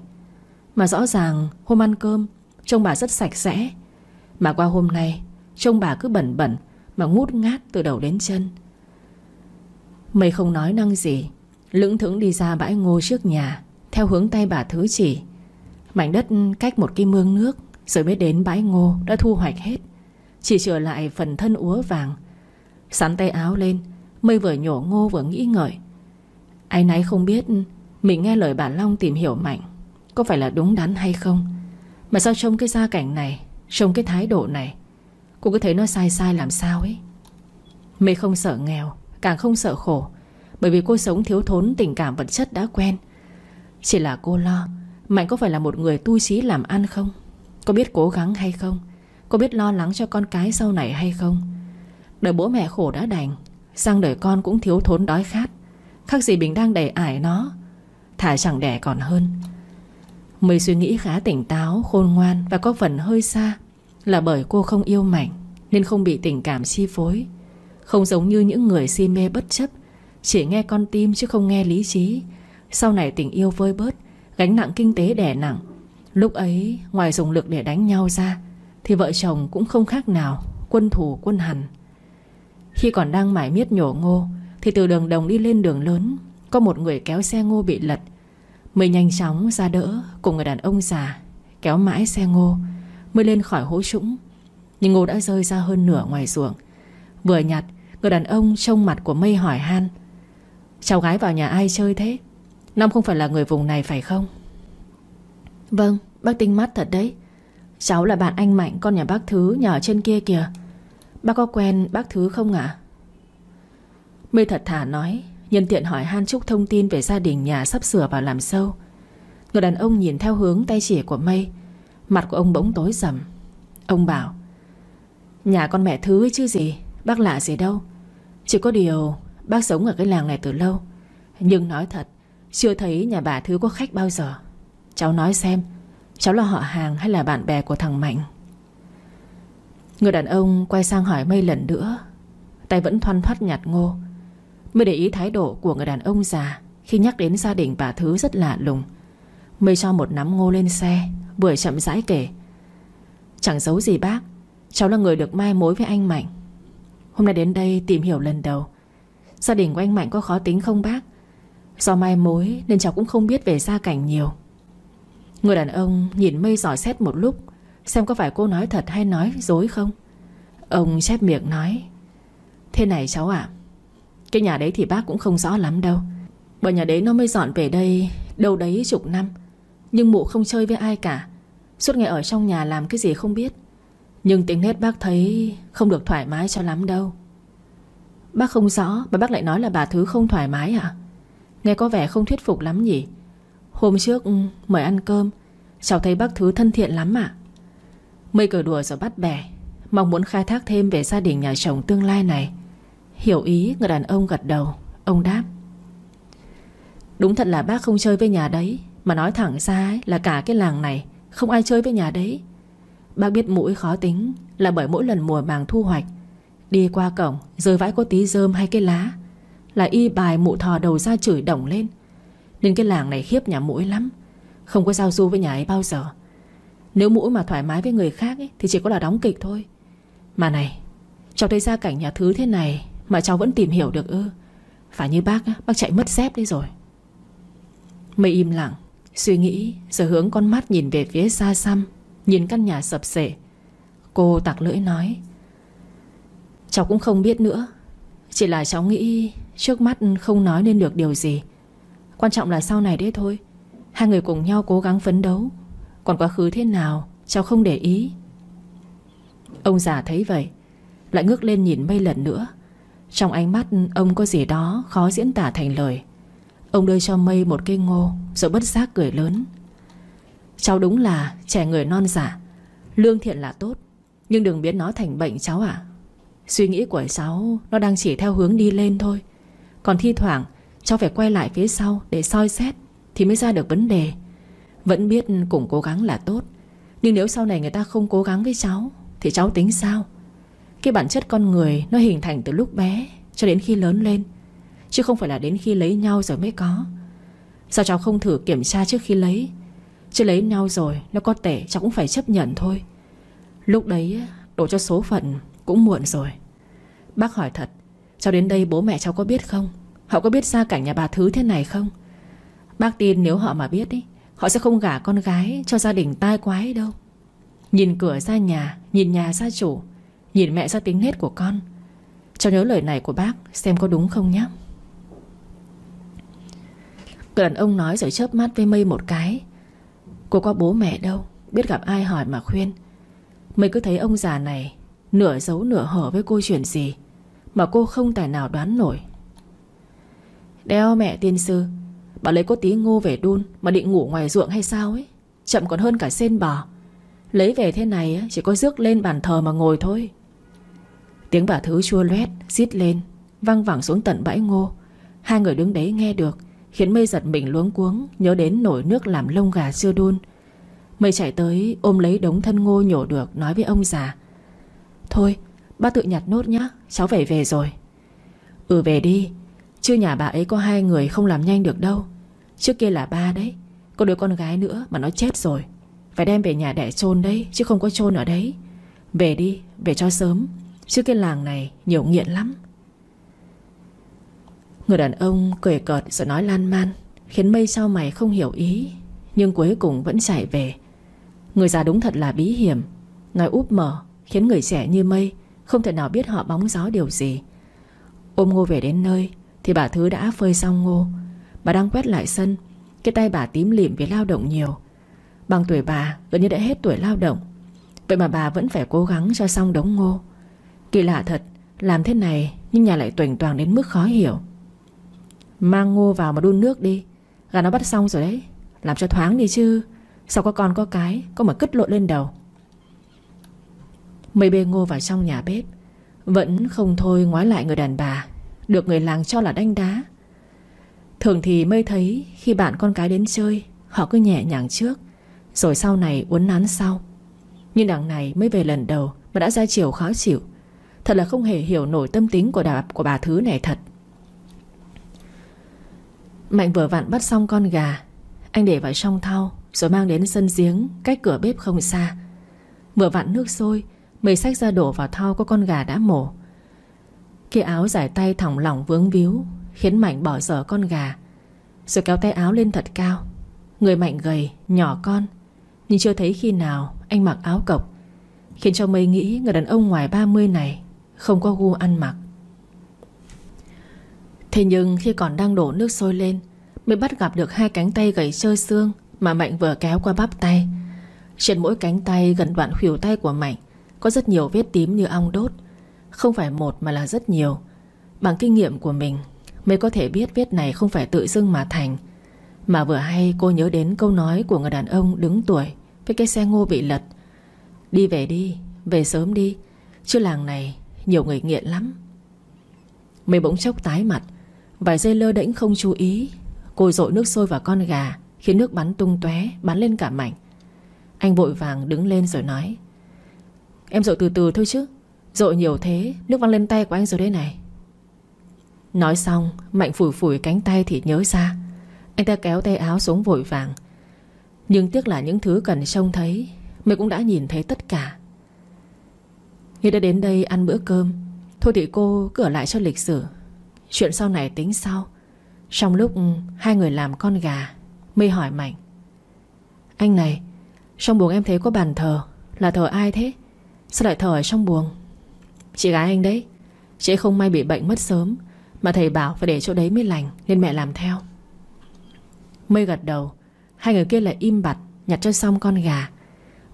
Mà rõ ràng hôm ăn cơm, Trông bà rất sạch sẽ. Mà qua hôm nay, Trông bà cứ bẩn bẩn Mà ngút ngát từ đầu đến chân. Mây không nói năng gì, Lững thững đi ra bãi ngô trước nhà, Theo hướng tay bà Thứ chỉ. Mảnh đất cách một cái mương nước, Rồi mới đến bãi ngô đã thu hoạch hết. Chỉ trở lại phần thân úa vàng, Sắn tay áo lên Mây vừa nhổ ngô vừa nghĩ ngợi. Anh ấy không biết Mình nghe lời bà Long tìm hiểu Mạnh, Có phải là đúng đắn hay không? Mà sao trông cái gia cảnh này Trông cái thái độ này, Cô cứ thấy nó sai sai làm sao ấy? Mây không sợ nghèo, Càng không sợ khổ, Bởi vì cô sống thiếu thốn tình cảm vật chất đã quen. Chỉ là cô lo, Mạnh có phải là một người tu trí làm ăn không? Có biết cố gắng hay không? Có biết lo lắng cho con cái sau này hay không? Đời bố mẹ khổ đã đành Sang đời con cũng thiếu thốn đói khát. Khác gì mình đang đầy ải nó Thả chẳng đẻ còn hơn. Mới suy nghĩ khá tỉnh táo, Khôn ngoan và có phần hơi xa Là bởi cô không yêu Mạnh Nên không bị tình cảm chi phối. Không giống như những người si mê bất chấp, Chỉ nghe con tim chứ không nghe lý trí. Sau này tình yêu vơi bớt, Gánh nặng kinh tế đè nặng. Lúc ấy, ngoài dùng lực để đánh nhau ra, Thì vợ chồng cũng không khác nào, Quân thủ quân hành khi còn đang mải miết nhổ ngô, Thì từ đường đồng đi lên đường lớn, Có một người kéo xe ngô bị lật. Mới nhanh chóng ra đỡ, Cùng người đàn ông già, Kéo mãi xe ngô, Mới lên khỏi hố trũng Nhưng ngô đã rơi ra hơn nửa ngoài ruộng. Vừa nhặt, Người đàn ông trông mặt của mây hỏi han, Cháu gái vào nhà ai chơi thế? Năm không phải là người vùng này phải không? Vâng bác tinh mắt thật đấy. Cháu là bạn anh Mạnh, con nhà bác Thứ, Nhà ở trên kia kìa. Bác có quen bác Thứ không ạ? Mây thật thà nói, Nhân tiện hỏi Han Trúc thông tin về gia đình nhà sắp sửa vào làm sâu. Người đàn ông nhìn theo hướng tay chỉ của Mây Mặt của ông bỗng tối sầm. Ông bảo, Nhà con mẹ Thứ ấy chứ gì, Bác lạ gì đâu. Chỉ có điều, bác sống ở cái làng này từ lâu. Nhưng nói thật, Chưa thấy nhà bà Thứ có khách bao giờ. Cháu nói xem, Cháu là họ hàng hay là bạn bè của thằng Mạnh? Người đàn ông quay sang hỏi Mây lần nữa. Tay vẫn thoăn thoắt nhặt ngô. Mới để ý thái độ của người đàn ông già, Khi nhắc đến gia đình bà Thứ rất lạ lùng. Mây cho một nắm ngô lên xe, Vừa chậm rãi kể. Chẳng giấu gì bác, Cháu là người được mai mối với anh Mạnh. Hôm nay đến đây tìm hiểu lần đầu. Gia đình của anh Mạnh có khó tính không bác? Do mai mối nên cháu cũng không biết về gia cảnh nhiều. Người đàn ông nhìn mây giỏi xét một lúc Xem có phải cô nói thật hay nói dối không? Ông chép miệng nói, Thế này cháu ạ, Cái nhà đấy thì bác cũng không rõ lắm đâu. Bởi nhà đấy nó mới dọn về đây Đâu đấy chục năm, Nhưng mụ không chơi với ai cả. Suốt ngày ở trong nhà làm cái gì không biết. Nhưng tính nét bác thấy Không được thoải mái cho lắm đâu. Bác không rõ, Mà bác lại nói là bà Thứ không thoải mái à Nghe có vẻ không thuyết phục lắm nhỉ. Hôm trước mời ăn cơm, Cháu thấy bác Thứ thân thiện lắm ạ. Mây cờ đùa rồi bắt bẻ. Mong muốn khai thác thêm về gia đình nhà chồng tương lai này. Hiểu ý người đàn ông gật đầu. Ông đáp. Đúng thật là bác không chơi với nhà đấy. Mà nói thẳng ra ấy, là cả cái làng này Không ai chơi với nhà đấy. Bác biết mũi khó tính Là bởi mỗi lần mùa màng thu hoạch Đi qua cổng rơi vãi có tí rơm hay cái lá Là y bài mụ thò đầu ra chửi đồng lên. Nên cái làng này khiếp nhà mũi lắm. Không có giao du với nhà ấy bao giờ. Nếu mũi mà thoải mái với người khác ấy, Thì chỉ có là đóng kịch thôi. Mà này Cháu thấy gia cảnh nhà thứ thế này Mà cháu vẫn tìm hiểu được ư. Phải như bác Bác chạy mất dép đi rồi. Mây im lặng Suy nghĩ Rồi hướng con mắt nhìn về phía xa xăm Nhìn căn nhà sập sệ. Cô tặc lưỡi nói Cháu cũng không biết nữa Chỉ là cháu nghĩ Trước mắt không nói nên được điều gì. Quan trọng là sau này đấy thôi. Hai người cùng nhau cố gắng phấn đấu còn quá khứ thế nào, Cháu không để ý. Ông già thấy vậy, Lại ngước lên nhìn mây lần nữa. Trong ánh mắt, ông có gì đó Khó diễn tả thành lời. Ông đưa cho mây một cây ngô, Rồi bất giác cười lớn. Cháu đúng là trẻ người non giả Lương thiện là tốt, Nhưng đừng biến nó thành bệnh cháu ạ. Suy nghĩ của cháu, Nó đang chỉ theo hướng đi lên thôi. Còn thi thoảng, cháu phải quay lại phía sau Để soi xét Thì mới ra được vấn đề. Vẫn biết cùng cố gắng là tốt. Nhưng nếu sau này người ta không cố gắng với cháu Thì cháu tính sao? Cái bản chất con người nó hình thành từ lúc bé Cho đến khi lớn lên. Chứ không phải là đến khi lấy nhau rồi mới có. Sao cháu không thử kiểm tra trước khi lấy? Chứ lấy nhau rồi Nó có tệ cháu cũng phải chấp nhận thôi. Lúc đấy đổ cho số phận Cũng muộn rồi. Bác hỏi thật Cháu đến đây bố mẹ cháu có biết không? Họ có biết gia cảnh nhà bà Thứ thế này không? Bác tin nếu họ mà biết ý, Họ sẽ không gả con gái cho gia đình tai quái đâu. Nhìn cửa ra nhà, Nhìn nhà ra chủ, Nhìn mẹ ra tính nết của con. Cháu nhớ lời này của bác, Xem có đúng không nhé Người đàn ông nói rồi chớp mắt với mây một cái. Cô có bố mẹ đâu, Biết gặp ai hỏi mà khuyên. Mây cứ thấy ông già này Nửa giấu nửa hở với cô chuyện gì Mà cô không tài nào đoán nổi. Đeo mẹ tiên sư Bà lấy có tí ngô về đun Mà định ngủ ngoài ruộng hay sao ấy? Chậm còn hơn cả sen bò. Lấy về thế này chỉ có rước lên bàn thờ mà ngồi thôi. Tiếng bà thứ chua loét, Xít lên, Văng vẳng xuống tận bãi ngô. Hai người đứng đấy nghe được, Khiến mây giật mình luống cuống, Nhớ đến nổi nước làm lông gà chưa đun. Mây chạy tới, ôm lấy đống thân ngô nhổ được, Nói với ông già. Thôi ba tự nhặt nốt nhá, Cháu phải về rồi. Ừ về đi. Chứ nhà bà ấy có hai người không làm nhanh được đâu. Trước kia là ba đấy. Có đứa con gái nữa mà nó chết rồi. Phải đem về nhà đẻ chôn đấy Chứ không có chôn ở đấy. Về đi, về cho sớm. Chứ cái làng này nhiều nghiện lắm. Người đàn ông cười cợt rồi nói lan man Khiến mây sau mày không hiểu ý Nhưng cuối cùng vẫn chạy về. Người già đúng thật là bí hiểm. Nói úp mở Khiến người trẻ như mây Không thể nào biết họ bóng gió điều gì. Ôm ngô về đến nơi Thì bà Thứ đã phơi xong ngô Bà đang quét lại sân. Cái tay bà tím lịm vì lao động nhiều. Bằng tuổi bà, gần như đã hết tuổi lao động. Vậy mà bà vẫn phải cố gắng cho xong đống ngô. Kỳ lạ thật, Làm thế này nhưng nhà lại tuềnh toàn đến mức khó hiểu. Mang ngô vào mà đun nước đi. Gà nó bắt xong rồi đấy. Làm cho thoáng đi chứ. Sao có con có cái, Có mà cất lộn lên đầu. Mây bê ngô vào trong nhà bếp. Vẫn không thôi ngoái lại người đàn bà. Được người làng cho là đánh đá. Thường thì mây thấy Khi bạn con cái đến chơi Họ cứ nhẹ nhàng trước Rồi sau này uốn nắn sau. Nhưng đằng này mới về lần đầu Mà đã ra chiều khó chịu. Thật là không hề hiểu nổi tâm tính của, đà, của bà Thứ này thật. Mạnh vừa vặn bắt xong con gà Anh để vào trong thau Rồi mang đến sân giếng Cách cửa bếp không xa. Vừa vặn nước sôi Mây sách ra đổ vào thau có con gà đã mổ. Kia áo giải tay thỏng lỏng vướng víu Khiến Mạnh bỏ dở con gà. Rồi kéo tay áo lên thật cao. Người Mạnh gầy, nhỏ con. Nhưng chưa thấy khi nào anh mặc áo cộc Khiến cho Mây nghĩ người đàn ông ngoài 30 này Không có gu ăn mặc. Thế nhưng khi còn đang đổ nước sôi lên Mới bắt gặp được hai cánh tay gầy trơ xương Mà Mạnh vừa kéo qua bắp tay. Trên mỗi cánh tay gần đoạn khuỷu tay của Mạnh Có rất nhiều vết tím như ong đốt. Không phải một mà là rất nhiều. Bằng kinh nghiệm của mình Mới có thể biết vết này không phải tự dưng mà thành. Mà vừa hay cô nhớ đến câu nói Của người đàn ông đứng tuổi Với cái xe ngô bị lật. Đi về đi, về sớm đi Chứ làng này nhiều người nghiện lắm. Mày bỗng chốc tái mặt Vài giây lơ đễnh không chú ý Cô dội nước sôi vào con gà Khiến nước bắn tung tóe Bắn lên cả mảnh. Anh vội vàng đứng lên rồi nói Em dội từ từ thôi chứ Dội nhiều thế Nước văng lên tay của anh rồi đây này. Nói xong, Mạnh phủi phủi cánh tay thì nhớ ra. Anh ta kéo tay áo xuống vội vàng. Nhưng tiếc là những thứ cần trông thấy, Mày cũng đã nhìn thấy tất cả. Nghĩa đã đến đây ăn bữa cơm. Thôi thì cô cứ ở lại cho lịch sử. Chuyện sau này tính sau. Trong lúc hai người làm con gà, Mây hỏi Mạnh. Anh này, Trong buồng em thấy có bàn thờ. Là thờ ai thế? Sao lại thờ ở trong buồng? Chị gái anh đấy. Chị không may bị bệnh mất sớm. Mà thầy bảo phải để chỗ đấy mới lành, Nên mẹ làm theo. Mây gật đầu, Hai người kia lại im bặt, Nhặt cho xong con gà.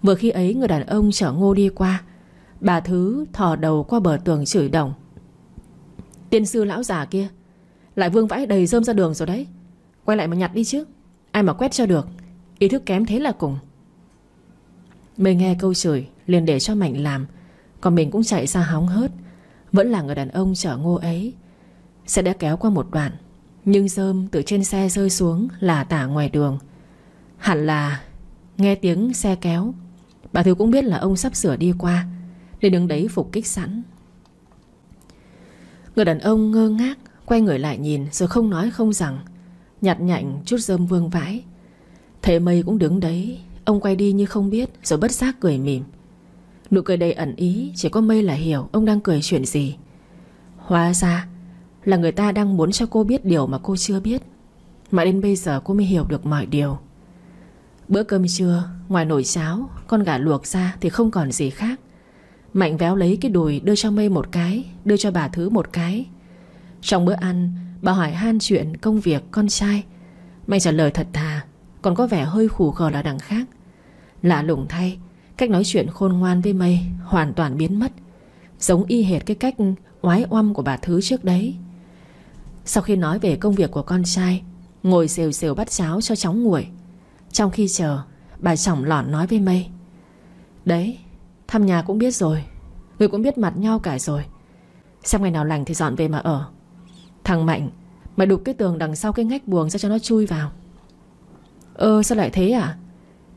Vừa khi ấy, người đàn ông chở ngô đi qua. Bà Thứ thò đầu qua bờ tường chửi đồng Tiên sư lão già kia, Lại vương vãi đầy rơm ra đường rồi đấy. Quay lại mà nhặt đi chứ, Ai mà quét cho được. Ý thức kém thế là cùng. Mây nghe câu chửi, liền để cho Mạnh làm, Còn mình cũng chạy ra hóng hớt. Vẫn là người đàn ông chở ngô ấy Xe đã kéo qua một đoạn, Nhưng rơm từ trên xe rơi xuống Là tả ngoài đường. Hẳn là nghe tiếng xe kéo, Bà Thứ cũng biết là ông sắp sửa đi qua, Nên đứng đấy phục kích sẵn. Người đàn ông ngơ ngác Quay người lại nhìn rồi không nói không rằng, Nhặt nhạnh chút rơm vương vãi. Thế mây cũng đứng đấy, Ông quay đi như không biết Rồi bất giác cười mỉm. Nụ cười đầy ẩn ý, Chỉ có mây là hiểu ông đang cười chuyện gì. Hóa ra là người ta đang muốn cho cô biết điều mà cô chưa biết. Mà đến bây giờ cô mới hiểu được mọi điều. Bữa cơm trưa, Ngoài nồi cháo, Con gà luộc ra thì không còn gì khác. Mạnh véo lấy cái đùi đưa cho mây một cái, Đưa cho bà Thứ một cái. Trong bữa ăn, Bà hỏi han chuyện công việc con trai. Mạnh trả lời thật thà, Còn có vẻ hơi khủ khờ là đằng khác. Lạ lùng thay, Cách nói chuyện khôn ngoan với mây Hoàn toàn biến mất. Giống y hệt cái cách oái oăm của bà Thứ trước đấy. Sau khi nói về công việc của con trai, Ngồi xều xều bắt cháo cho cháu nguội. Trong khi chờ, Bà chỏng lỏn nói với mây, Đấy, Thăm nhà cũng biết rồi, Người cũng biết mặt nhau cả rồi. Xem ngày nào lành thì dọn về mà ở. Thằng Mạnh, Mày đục cái tường đằng sau cái ngách buồng ra cho nó chui vào. Ơ, sao lại thế à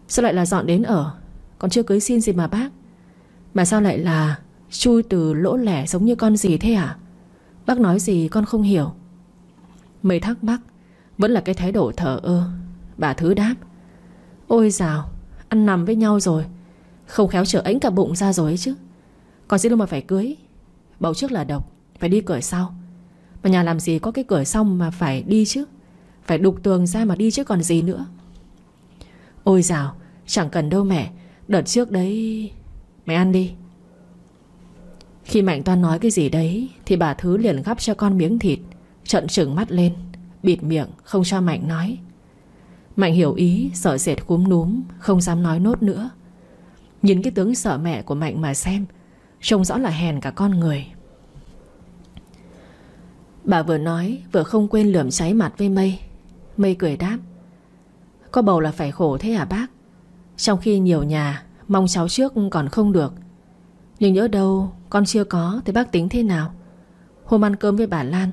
Sao lại là dọn đến ở? Còn chưa cưới xin gì mà bác? Mà sao lại là Chui từ lỗ lẻ giống như con gì thế à Bác nói gì con không hiểu. Mây thắc mắc. Vẫn là cái thái độ thở ơ. Bà Thứ đáp. Ôi dào, Ăn nằm với nhau rồi. Không khéo trở ánh cả bụng ra rồi ấy chứ. Còn gì đâu mà phải cưới. Bầu trước là độc, Phải đi cửa sau. Mà nhà làm gì có cái cửa xong mà phải đi chứ? Phải đục tường ra mà đi chứ còn gì nữa. Ôi dào, Chẳng cần đâu mẹ. Đợt trước đấy, Mày ăn đi. Khi Mạnh Toan nói cái gì đấy, Thì bà Thứ liền gắp cho con miếng thịt. Trận trừng mắt lên, Bịt miệng, không cho Mạnh nói. Mạnh hiểu ý, sợ dệt cúm núm, Không dám nói nốt nữa. Nhìn cái tướng sợ mẹ của Mạnh mà xem, Trông rõ là hèn cả con người. Bà vừa nói, Vừa không quên lườm cháy mặt với Mây. Mây cười đáp, Có bầu là phải khổ thế à bác? Trong khi nhiều nhà, Mong cháu trước còn không được. Nhưng nhớ đâu, con chưa có Thì bác tính thế nào? Hôm ăn cơm với bà Lan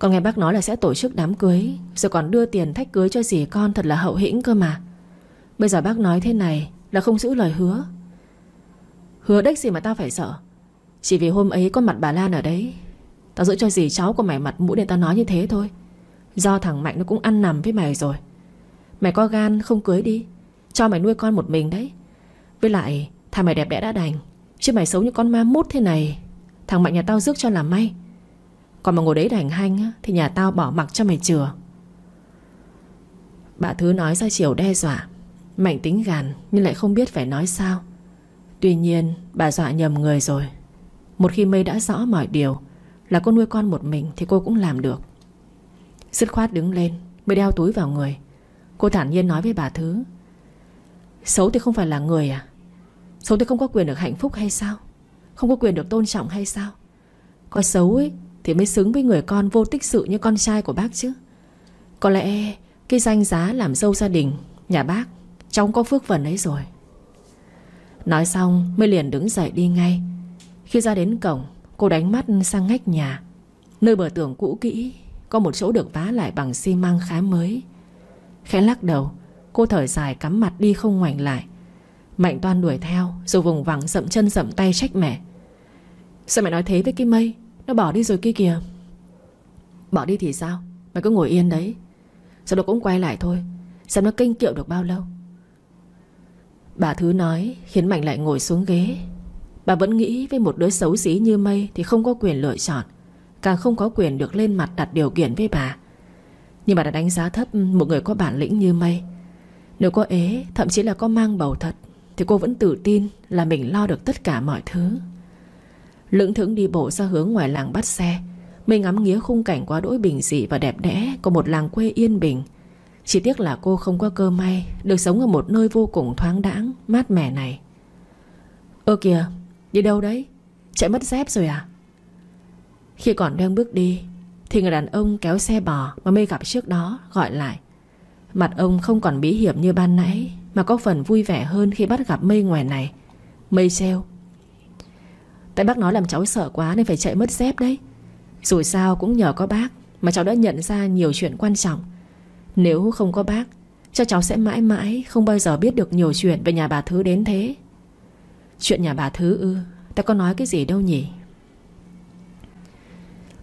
con nghe bác nói là sẽ tổ chức đám cưới Rồi còn đưa tiền thách cưới cho dì con Thật là hậu hĩnh cơ mà. Bây giờ bác nói thế này là không giữ lời hứa. Hứa đếch gì mà tao phải sợ? Chỉ vì hôm ấy có mặt bà Lan ở đấy, Tao giữ cho dì cháu của mày mặt mũi để tao nói như thế thôi. Do thằng Mạnh nó cũng ăn nằm với mày rồi. Mày có gan không cưới đi, Cho mày nuôi con một mình đấy. Với lại, thằng mày đẹp đẽ đã đành, Chứ mày xấu như con ma mút thế này. Thằng Mạnh nhà tao rước cho làm may. Còn mà ngồi đấy đành hanh Thì nhà tao bỏ mặc cho mày chừa. Bà Thứ nói ra chiều đe dọa. Mạnh tính gàn, Nhưng lại không biết phải nói sao. Tuy nhiên, bà dọa nhầm người rồi. Một khi mây đã rõ mọi điều, Là cô nuôi con một mình Thì cô cũng làm được. Dứt khoát đứng lên, Mới đeo túi vào người. Cô thản nhiên nói với bà Thứ, Xấu thì không phải là người à? Xấu thì không có quyền được hạnh phúc hay sao? Không có quyền được tôn trọng hay sao? Có xấu ấy thì mới xứng với người con vô tích sự như con trai của bác chứ. Có lẽ Cái danh giá làm dâu gia đình, Nhà bác, Cháu có phước phần ấy rồi. Nói xong mới liền đứng dậy đi ngay. Khi ra đến cổng, Cô đánh mắt sang ngách nhà. Nơi bờ tường cũ kỹ, Có một chỗ được vá lại bằng xi măng khá mới. Khẽ lắc đầu, Cô thở dài cắm mặt đi không ngoảnh lại. Mạnh toan đuổi theo, Rồi vùng vằng dậm chân dậm tay trách mẹ. Sao mẹ nói thế với cái mây? Nó bỏ đi rồi kia kìa. Bỏ đi thì sao? Mày cứ ngồi yên đấy. Sau đó cũng quay lại thôi. Xem nó kinh kiệu được bao lâu. Bà Thứ nói, khiến Mạnh lại ngồi xuống ghế. Bà vẫn nghĩ với một đứa xấu xí như mây Thì không có quyền lựa chọn, Càng không có quyền được lên mặt đặt điều kiện với bà. Nhưng bà đã đánh giá thấp Một người có bản lĩnh như mây. Nếu có ế, Thậm chí là có mang bầu thật, Thì cô vẫn tự tin là mình lo được tất cả mọi thứ. Lưỡng thững đi bộ ra hướng ngoài làng bắt xe. Mây ngắm nghía khung cảnh quá đỗi bình dị và đẹp đẽ Của một làng quê yên bình. Chỉ tiếc là cô không có cơ may, Được sống ở một nơi vô cùng thoáng đãng, Mát mẻ này. Ơ kìa, Đi đâu đấy? Chạy mất dép rồi à? Khi còn đang bước đi, Thì người đàn ông kéo xe bò Mà mây gặp trước đó gọi lại. Mặt ông không còn bí hiểm như ban nãy, Mà có phần vui vẻ hơn khi bắt gặp mây ngoài này. Mây treo Tại bác nói làm cháu sợ quá Nên phải chạy mất dép đấy. Dù sao cũng nhờ có bác Mà cháu đã nhận ra nhiều chuyện quan trọng. Nếu không có bác Cho cháu sẽ mãi mãi Không bao giờ biết được nhiều chuyện về nhà bà Thứ đến thế. Chuyện nhà bà Thứ ư, Ta có nói cái gì đâu nhỉ?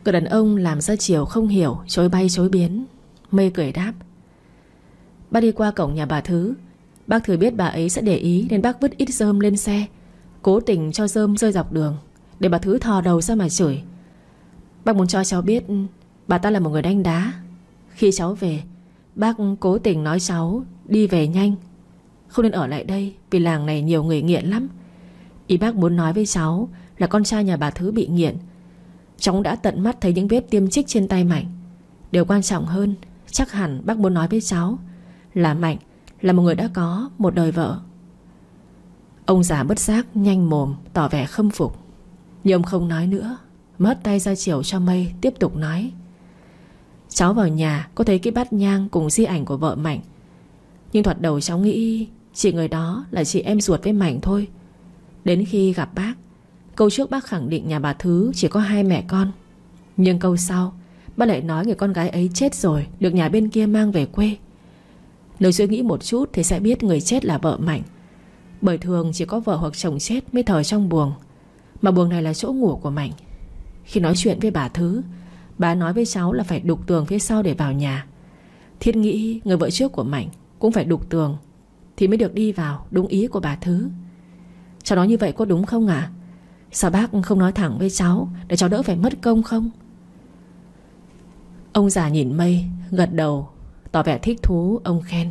Người đàn ông làm ra chiều không hiểu, Chối bay chối biến Mây cười đáp. Bác đi qua cổng nhà bà Thứ. Bác thử biết bà ấy sẽ để ý Nên bác vứt ít rơm lên xe, Cố tình cho rơm rơi dọc đường. Để bà Thứ thò đầu ra mà chửi. Bác muốn cho cháu biết, Bà ta là một người đánh đá. Khi cháu về, Bác cố tình nói cháu Đi về nhanh. Không nên ở lại đây Vì làng này nhiều người nghiện lắm. Ý bác muốn nói với cháu Là con trai nhà bà Thứ bị nghiện. Cháu đã tận mắt thấy những vết tiêm chích trên tay Mạnh. Điều quan trọng hơn, Chắc hẳn bác muốn nói với cháu Là Mạnh là một người đã có một đời vợ. Ông già bất giác nhanh mồm, Tỏ vẻ khâm phục. Nhưng không nói nữa Mất tay ra chiều cho mây, Tiếp tục nói. Cháu vào nhà, có thấy cái bát nhang Cùng di ảnh của vợ Mạnh. Nhưng thoạt đầu cháu nghĩ Chỉ người đó là chị em ruột với Mạnh thôi. Đến khi gặp bác, Câu trước bác khẳng định nhà bà Thứ Chỉ có hai mẹ con. Nhưng câu sau, Bác lại nói người con gái ấy chết rồi, Được nhà bên kia mang về quê. Nếu suy nghĩ một chút thì sẽ biết người chết là vợ Mạnh. Bởi thường chỉ có vợ hoặc chồng chết mới thở trong buồng. Mà buồng này là chỗ ngủ của Mạnh. Khi nói chuyện với bà Thứ, Bà nói với cháu là phải đục tường phía sau để vào nhà. Thiết nghĩ người vợ trước của Mạnh Cũng phải đục tường Thì mới được đi vào, đúng ý của bà Thứ. Cháu nói như vậy có đúng không ạ? À? Sao bác không nói thẳng với cháu Để cháu đỡ phải mất công không? Ông già nhìn mây, Gật đầu, Tỏ vẻ thích thú, ông khen.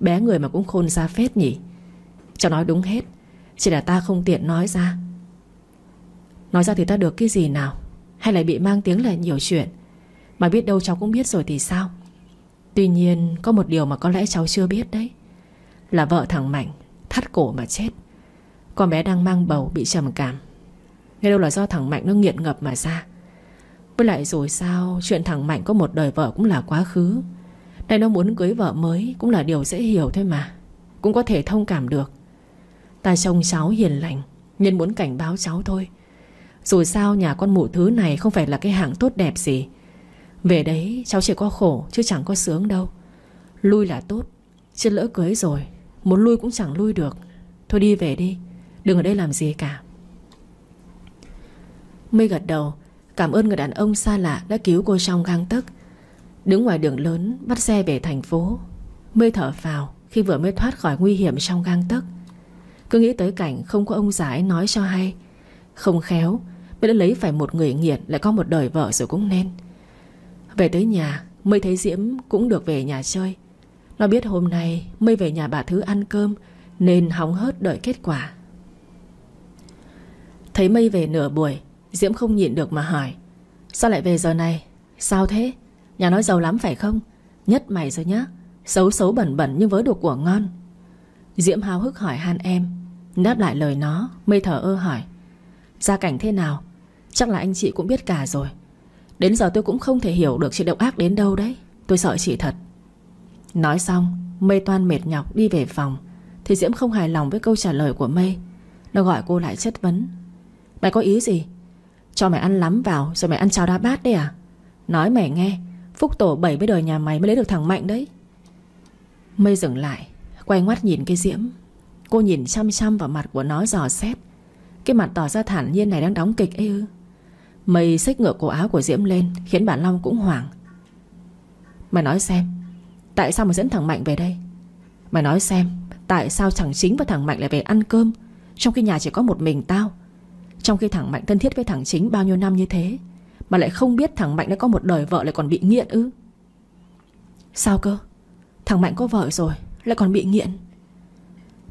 Bé người mà cũng khôn ra phết nhỉ? Cháu nói đúng hết, Chỉ là ta không tiện nói ra. Nói ra thì ta được cái gì nào? Hay lại bị mang tiếng là nhiều chuyện? Mà biết đâu cháu cũng biết rồi thì sao? Tuy nhiên, có một điều mà có lẽ cháu chưa biết đấy. Là vợ thằng Mạnh, Thắt cổ mà chết. Con bé đang mang bầu bị trầm cảm. Nghe đâu là do thằng Mạnh nó nghiện ngập mà ra. Với lại rồi sao, Chuyện thằng Mạnh có một đời vợ cũng là quá khứ. Nay nó muốn cưới vợ mới Cũng là điều dễ hiểu thôi mà. Cũng có thể thông cảm được. Ta trông cháu hiền lành nhân muốn cảnh báo cháu thôi. Dù sao nhà con mụ thứ này Không phải là cái hạng tốt đẹp gì. Về đấy, cháu chỉ có khổ, Chứ chẳng có sướng đâu. Lui là tốt, Chứ lỡ cưới rồi, Muốn lui cũng chẳng lui được. Thôi đi về đi, Đừng ở đây làm gì cả. Mây gật đầu, Cảm ơn người đàn ông xa lạ đã cứu cô trong gang tấc. Đứng ngoài đường lớn, Bắt xe về thành phố. Mây thở vào khi vừa mới thoát khỏi nguy hiểm trong gang tấc. Cứ nghĩ tới cảnh không có ông giải nói cho hay. Không khéo Mới đã lấy phải một người nghiện Lại có một đời vợ rồi cũng nên. Về tới nhà Mây thấy Diễm cũng được về nhà chơi. Nó biết hôm nay Mây về nhà bà Thứ ăn cơm, Nên hóng hớt đợi kết quả. Thấy Mây về nửa buổi, Diễm không nhịn được mà hỏi, Sao lại về giờ này? Sao thế? Nhà nói giàu lắm phải không? Nhất mày rồi nhá, Xấu xấu bẩn bẩn nhưng với đồ của ngon. Diễm háo hức hỏi han em, Đáp lại lời nó, Mây thở ơ hỏi Gia cảnh thế nào? Chắc là anh chị cũng biết cả rồi. Đến giờ tôi cũng không thể hiểu được chị động ác đến đâu đấy. Tôi sợ chị thật. Nói xong Mây toan mệt nhọc đi về phòng. Thì Diễm không hài lòng với câu trả lời của Mây Nó gọi cô lại chất vấn. Mày có ý gì? Cho mày ăn lắm vào, rồi mày ăn cháo đá bát đấy à? Nói mày nghe, Phúc tổ bảy với đời nhà mày mới lấy được thằng Mạnh đấy. Mây dừng lại, Quay ngoắt nhìn cái diễm. Cô nhìn chăm chăm vào mặt của nó dò xét. Cái mặt tỏ ra thản nhiên này đang đóng kịch ấy ư? Mây xách ngựa cổ áo của Diễm lên, Khiến bản Long cũng hoảng. Mày nói xem, Tại sao mà dẫn thằng Mạnh về đây? Mày nói xem, Tại sao chẳng chính và thằng Mạnh lại về ăn cơm, Trong khi nhà chỉ có một mình tao? Trong khi thằng Mạnh thân thiết với thằng chính bao nhiêu năm như thế, Mà lại không biết thằng Mạnh đã có một đời vợ lại còn bị nghiện ư? Sao cơ? Thằng Mạnh có vợ rồi, Lại còn bị nghiện.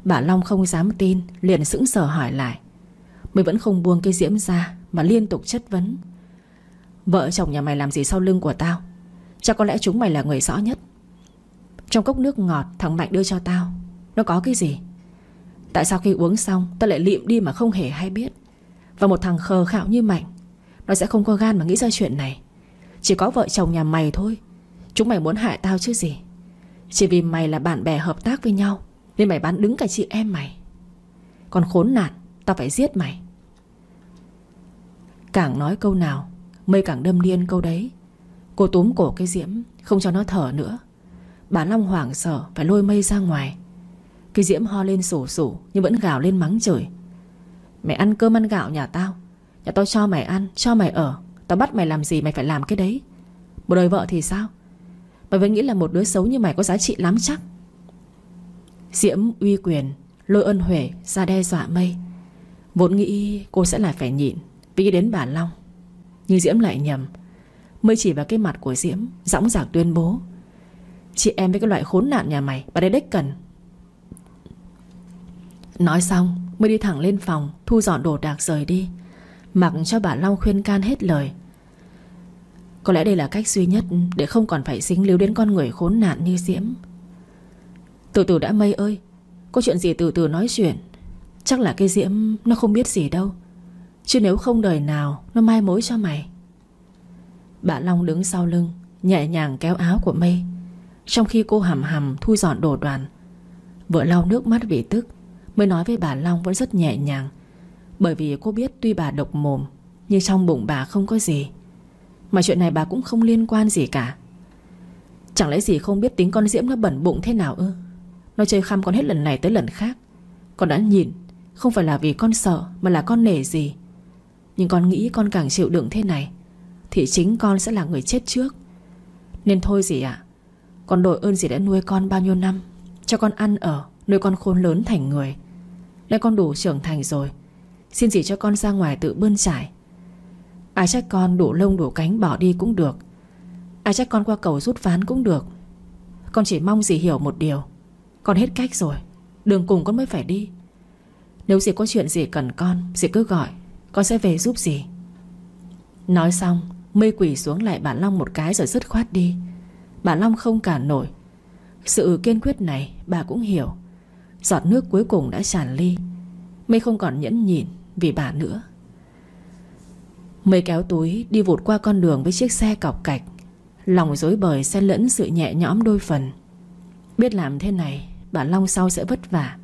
Bà Long không dám tin, Liền sững sờ hỏi lại. Mới vẫn không buông cái diễm ra Mà liên tục chất vấn. Vợ chồng nhà mày làm gì sau lưng của tao? Chắc có lẽ chúng mày là người rõ nhất. Trong cốc nước ngọt, thằng Mạnh đưa cho tao. Nó có cái gì? Tại sao khi uống xong, tao lại liệm đi mà không hề hay biết? Và một thằng khờ khạo như Mạnh, Nó sẽ không có gan mà nghĩ ra chuyện này. Chỉ có vợ chồng nhà mày thôi. Chúng mày muốn hại tao chứ gì? Chỉ vì mày là bạn bè hợp tác với nhau, Nên mày bán đứng cả chị em mày. Còn khốn nạn, Tao phải giết mày. Càng nói câu nào, Mây càng đâm điên câu đấy. Cô túm cổ cái diễm, Không cho nó thở nữa. Bà Long hoảng sợ, Phải lôi mây ra ngoài. Cái diễm ho lên sổ sổ, Nhưng vẫn gào lên mắng chửi. Mày ăn cơm ăn gạo nhà tao Nhà tao cho mày ăn, Cho mày ở, Tao bắt mày làm gì mày phải làm cái đấy. Một đời vợ thì sao? Mày vẫn nghĩ là một đứa xấu như mày có giá trị lắm chắc. Diễm uy quyền, Lôi ân huệ ra đe dọa mây. Vốn nghĩ cô sẽ lại phải nhịn vì nghĩ đến bà Long. Nhưng Diễm lại nhầm. Mây chỉ vào cái mặt của Diễm, Dõng dạc tuyên bố. Chị em với cái loại khốn nạn nhà mày, Bà đây đếch cần. Nói xong, Mới đi thẳng lên phòng, Thu dọn đồ đạc rời đi. Mặc cho bà Long khuyên can hết lời. Có lẽ đây là cách duy nhất Để không còn phải dính líu đến con người khốn nạn như Diễm. Từ từ đã mây ơi, Có chuyện gì từ từ nói chuyện. Chắc là cái Diễm nó không biết gì đâu. Chứ nếu không đời nào, Nó mai mối cho mày. Bà Long đứng sau lưng, Nhẹ nhàng kéo áo của mây. Trong khi cô hầm hầm thu dọn đồ đoàn Vợ lau nước mắt vì tức, Mới nói với bà Long vẫn rất nhẹ nhàng. Bởi vì cô biết tuy bà độc mồm, Nhưng trong bụng bà không có gì. Mà chuyện này bà cũng không liên quan gì cả. Chẳng lẽ gì không biết tính con Diễm nó bẩn bụng thế nào ư? Nó chơi khăm con hết lần này tới lần khác. Con đã nhìn, Không phải là vì con sợ, Mà là con nể gì. Nhưng con nghĩ con càng chịu đựng thế này, Thì chính con sẽ là người chết trước. Nên thôi gì ạ, Con đội ơn gì đã nuôi con bao nhiêu năm, Cho con ăn ở Nuôi con khôn lớn thành người. Nay con đủ trưởng thành rồi, Xin gì cho con ra ngoài tự bươn trải. Ai trách con đủ lông đủ cánh bỏ đi cũng được, Ai trách con qua cầu rút ván cũng được. Con chỉ mong dì hiểu một điều, Con hết cách rồi, Đường cùng con mới phải đi. Nếu dì có chuyện gì cần con, Dì cứ gọi. Con sẽ về giúp gì? Nói xong, Mây quỷ xuống lại bản Long một cái rồi dứt khoát đi. Bản Long không cản nổi. Sự kiên quyết này bà cũng hiểu. Giọt nước cuối cùng đã tràn ly. Mây không còn nhẫn nhịn Vì bà nữa. Mây kéo túi đi vụt qua con đường Với chiếc xe cọc cạch. Lòng dối bời xen lẫn sự nhẹ nhõm đôi phần. Biết làm thế này Bà Long sau sẽ vất vả.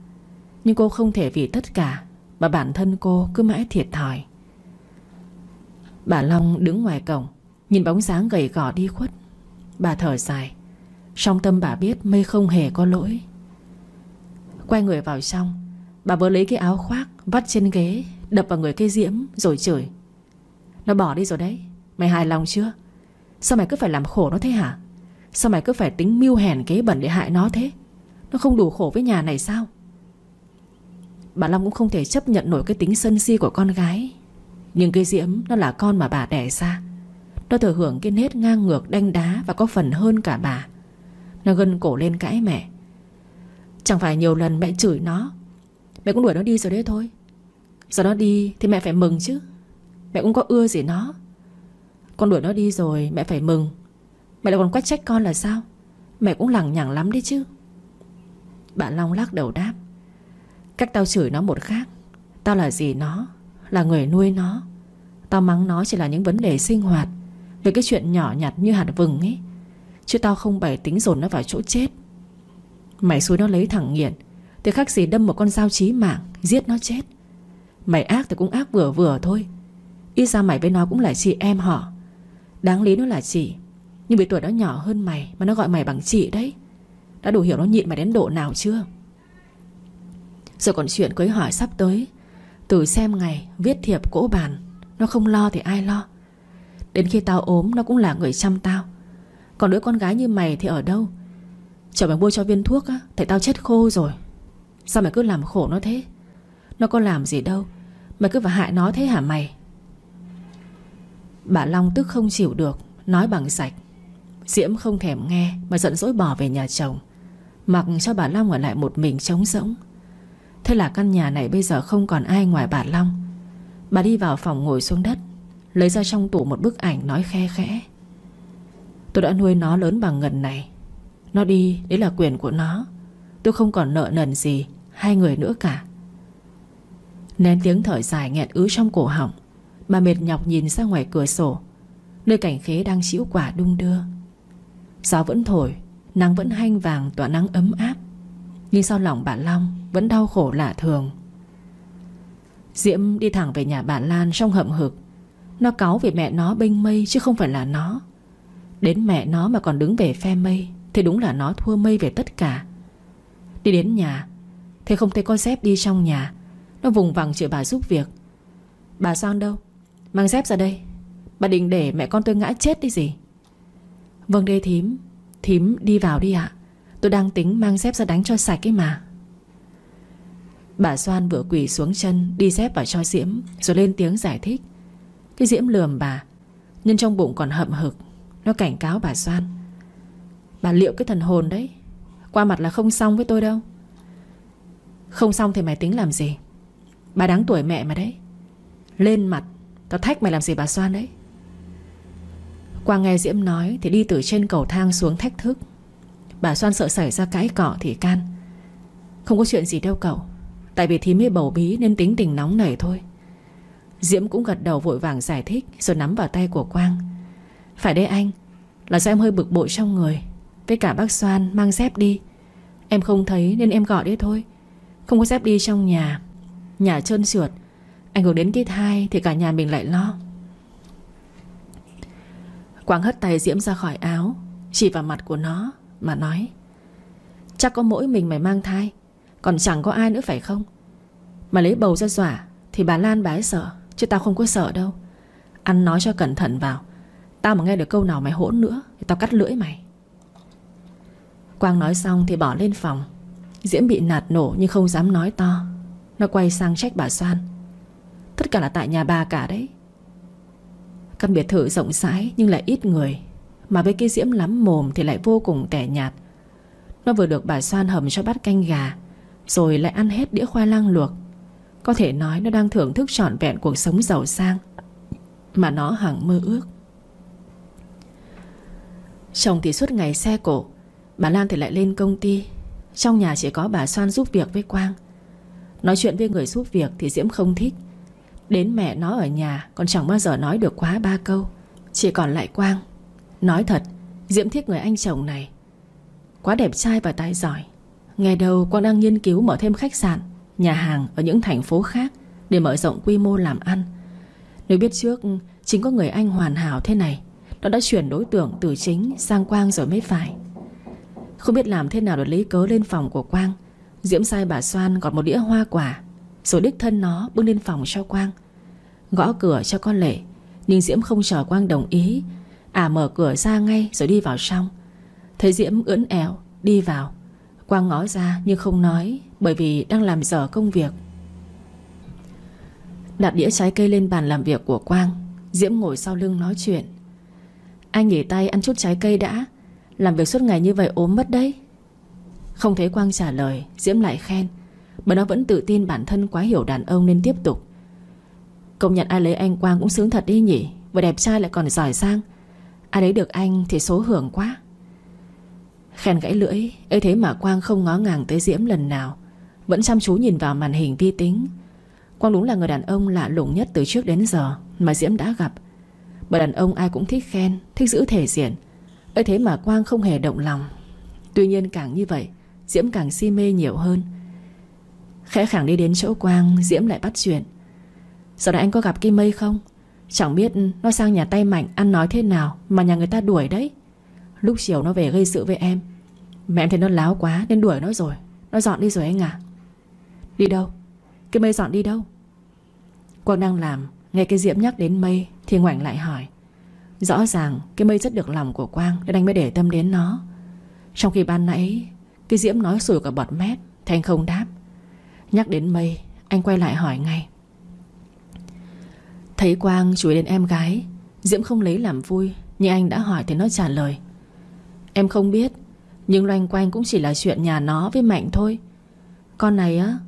Nhưng cô không thể vì tất cả mà bản thân cô cứ mãi thiệt thòi. Bà Long đứng ngoài cổng, Nhìn bóng dáng gầy gò đi khuất. Bà thở dài. Trong tâm bà biết mây không hề có lỗi. Quay người vào trong, Bà vừa lấy cái áo khoác Vắt trên ghế, Đập vào người cây diễm Rồi chửi. Nó bỏ đi rồi đấy, Mày hài lòng chưa? Sao mày cứ phải làm khổ nó thế hả? Sao mày cứ phải tính mưu hèn kế bẩn để hại nó thế? Nó không đủ khổ với nhà này sao? Bà Long cũng không thể chấp nhận nổi cái tính sân si của con gái. Nhưng cái diễm nó là con mà bà đẻ ra. Nó thừa hưởng cái nết ngang ngược đanh đá Và có phần hơn cả bà. Nó gân cổ lên cãi mẹ. Chẳng phải nhiều lần mẹ chửi nó. Mẹ cũng đuổi nó đi rồi đấy thôi. Giờ nó đi thì mẹ phải mừng chứ. Mẹ cũng có ưa gì nó. Con đuổi nó đi rồi mẹ phải mừng. Mẹ lại còn quách trách con là sao? Mẹ cũng lằng nhằng lắm đấy chứ. Bà Long lắc đầu đáp. Cách tao chửi nó một khác. Tao là gì nó? Là người nuôi nó. Tao mắng nó chỉ là những vấn đề sinh hoạt. Về cái chuyện nhỏ nhặt như hạt vừng ấy. Chứ tao không bày tính dồn nó vào chỗ chết. Mày xui nó lấy thằng nghiện. Thì khác gì đâm một con dao chí mạng, Giết nó chết. Mày ác thì cũng ác vừa vừa thôi. Ít ra mày với nó cũng là chị em họ. Đáng lý nó là chị. Nhưng vì tuổi nó nhỏ hơn mày Mà nó gọi mày bằng chị đấy. Đã đủ hiểu nó nhịn mày đến độ nào chưa? Rồi còn chuyện cưới hỏi sắp tới. Từ xem ngày Viết thiệp cỗ bàn, Nó không lo thì ai lo. Đến khi tao ốm, nó cũng là người chăm tao. Còn đứa con gái như mày thì ở đâu? Chờ mày mua cho viên thuốc á Thì tao chết khô rồi. Sao mày cứ làm khổ nó thế? Nó có làm gì đâu, Mày cứ phải hại nó thế hả mày? Bà Long tức không chịu được, Nói bằng sạch. Diễm không thèm nghe Mà giận dỗi bỏ về nhà chồng. Mặc cho bà Long ở lại một mình trống rỗng. Thế là căn nhà này bây giờ không còn ai ngoài bà Long. Bà đi vào phòng ngồi xuống đất, Lấy ra trong tủ một bức ảnh nói khe khẽ. Tôi đã nuôi nó lớn bằng ngần này. Nó đi, Đấy là quyền của nó. Tôi không còn nợ nần gì Hai người nữa cả. Nén tiếng thở dài nghẹn ứ trong cổ họng, Bà mệt nhọc nhìn ra ngoài cửa sổ, Nơi cảnh khế đang chĩu quả đung đưa. Gió vẫn thổi, Nắng vẫn hanh vàng, tỏa nắng ấm áp. Nhưng sau lòng bà Long Vẫn đau khổ lạ thường. Diễm đi thẳng về nhà bà Lan trong hậm hực. Nó cáu vì mẹ nó bênh mây Chứ không phải là nó. Đến mẹ nó mà còn đứng về phe mây, Thì đúng là nó thua mây về tất cả. Đi đến nhà Thế không thấy có dép đi trong nhà, Nó vùng vằng chửi bà giúp việc. Bà Sang đâu? Mang dép ra đây. Bà định để mẹ con tôi ngã chết đi gì? Vâng đây thím. Thím đi vào đi ạ. Tôi đang tính mang dép ra đánh cho sạch ấy mà. Bà Soan vừa quỳ xuống chân, Đi dép vào cho Diễm, Rồi lên tiếng giải thích. Cái Diễm lườm bà, Nhưng trong bụng còn hậm hực, Nó cảnh cáo bà Soan. Bà liệu cái thần hồn đấy, Qua mặt là không xong với tôi đâu. Không xong thì mày tính làm gì? Bà đáng tuổi mẹ mà đấy. Lên mặt, Tao thách mày làm gì bà Soan đấy? Quang nghe Diễm nói Thì đi từ trên cầu thang xuống thách thức. Bà xoan sợ xảy ra cãi cọ thì can. Không có chuyện gì đâu cậu. Tại vì thím ấy bầu bí nên tính tình nóng nảy thôi. Diễm cũng gật đầu vội vàng giải thích Rồi nắm vào tay của Quang. Phải đây anh, Là do em hơi bực bội trong người. Với cả bác xoan mang dép đi. Em không thấy nên em gọi đấy thôi. Không có dép đi trong nhà. Nhà trơn trượt. Ảnh hưởng đến cái thai Thì cả nhà mình lại lo. Quang hất tay Diễm ra khỏi áo, Chỉ vào mặt của nó. Mà nói, Chắc có mỗi mình mày mang thai, Còn chẳng có ai nữa phải không? Mà lấy bầu ra dọa Thì bà Lan bà ấy sợ, Chứ tao không có sợ đâu. Ăn nói cho cẩn thận vào, Tao mà nghe được câu nào mày hỗn nữa Thì tao cắt lưỡi mày. Quang nói xong thì bỏ lên phòng. Diễm bị nạt nổ nhưng không dám nói to. Nó quay sang trách bà Soan. Tất cả là tại nhà bà cả đấy. Căn biệt thự rộng rãi Nhưng lại ít người. Mà với cái Diễm lắm mồm thì lại vô cùng tẻ nhạt. Nó vừa được bà Soan hầm cho bát canh gà, Rồi lại ăn hết đĩa khoai lang luộc. Có thể nói nó đang thưởng thức trọn vẹn cuộc sống giàu sang, Mà nó hằng mơ ước. Chồng thì suốt ngày xe cổ Bà Lan thì lại lên công ty. Trong nhà chỉ có bà Soan giúp việc với Quang. Nói chuyện với người giúp việc thì Diễm không thích. Đến mẹ nó ở nhà, Còn chẳng bao giờ nói được quá ba câu. Chỉ còn lại Quang. Nói thật, Diễm thích người anh chồng này Quá đẹp trai và tài giỏi. Ngày đầu Quang đang nghiên cứu mở thêm khách sạn, Nhà hàng ở những thành phố khác Để mở rộng quy mô làm ăn. Nếu biết trước Chính có người anh hoàn hảo thế này, Nó đã chuyển đối tượng từ chính sang Quang rồi mới phải. Không biết làm thế nào để lấy cớ lên phòng của Quang, Diễm sai bà Soan gọt một đĩa hoa quả, Rồi đích thân nó bước lên phòng cho Quang. Gõ cửa cho con Lệ, Nhưng Diễm không chờ Quang đồng ý À mở cửa ra ngay rồi đi vào trong. Thấy Diễm ưỡn ẻo Đi vào. Quang ngó ra nhưng không nói, Bởi vì đang làm dở công việc. Đặt đĩa trái cây lên bàn làm việc của Quang. Diễm ngồi sau lưng nói chuyện. Anh nghỉ tay ăn chút trái cây đã. Làm việc suốt ngày như vậy ốm mất đấy. Không thấy Quang trả lời, Diễm lại khen. Bởi nó vẫn tự tin bản thân quá hiểu đàn ông nên tiếp tục. Công nhận ai lấy anh Quang cũng sướng thật đi nhỉ. Vừa đẹp trai lại còn giỏi giang. Ai đấy được anh thì số hưởng quá. Khen gãy lưỡi, ấy thế mà Quang không ngó ngàng tới Diễm lần nào. Vẫn chăm chú nhìn vào màn hình vi tính. Quang đúng là người đàn ông lạ lùng nhất từ trước đến giờ Mà Diễm đã gặp. Bởi đàn ông ai cũng thích khen, Thích giữ thể diện. Ấy thế mà Quang không hề động lòng. Tuy nhiên càng như vậy, Diễm càng si mê nhiều hơn. Khẽ khẳng đi đến chỗ Quang, Diễm lại bắt chuyện. Giờ này anh có gặp Kim mây không? Chẳng biết nó sang nhà tay mạnh Ăn nói thế nào mà nhà người ta đuổi đấy. Lúc chiều nó về gây sự với em. Mẹ em thấy nó láo quá nên đuổi nó rồi. Nó dọn đi rồi anh à Đi đâu? Cái mây dọn đi đâu? Quang đang làm, Nghe cái Diễm nhắc đến mây Thì ngoảnh lại hỏi. Rõ ràng cái mây rất được lòng của Quang Nên anh mới để tâm đến nó. Trong khi ban nãy, Cái Diễm nói sủi cả bọt mép Thì anh không đáp. Nhắc đến mây, Anh quay lại hỏi ngay. Thấy Quang chú ý đến em gái, Diễm không lấy làm vui, Nhưng anh đã hỏi thì nó trả lời. Em không biết, Nhưng loanh quanh cũng chỉ là chuyện nhà nó với Mạnh thôi. Con này á,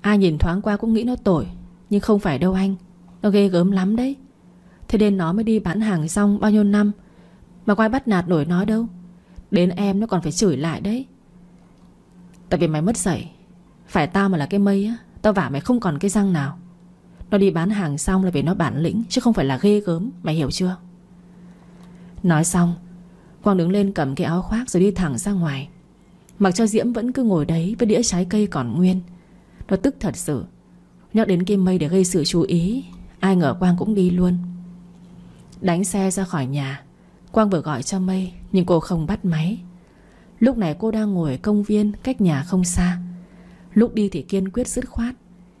Ai nhìn thoáng qua cũng nghĩ nó tội, Nhưng không phải đâu anh, Nó ghê gớm lắm đấy. Thế nên nó mới đi bán hàng xong bao nhiêu năm, Mà quay bắt nạt nổi nó đâu. Đến em nó còn phải chửi lại đấy. Tại vì mày mất dậy Phải tao mà là cái mây á, Tao vả mày không còn cái răng nào. Nó đi bán hàng xong là vì nó bản lĩnh, Chứ không phải là ghê gớm, Mày hiểu chưa? Nói xong, Quang đứng lên cầm cái áo khoác rồi đi thẳng ra ngoài. Mặc cho Diễm vẫn cứ ngồi đấy Với đĩa trái cây còn nguyên. Nó tức thật sự. Nhắc đến kim mây để gây sự chú ý, Ai ngờ Quang cũng đi luôn. Đánh xe ra khỏi nhà, Quang vừa gọi cho mây, Nhưng cô không bắt máy. Lúc này cô đang ngồi ở công viên Cách nhà không xa. Lúc đi thì kiên quyết dứt khoát.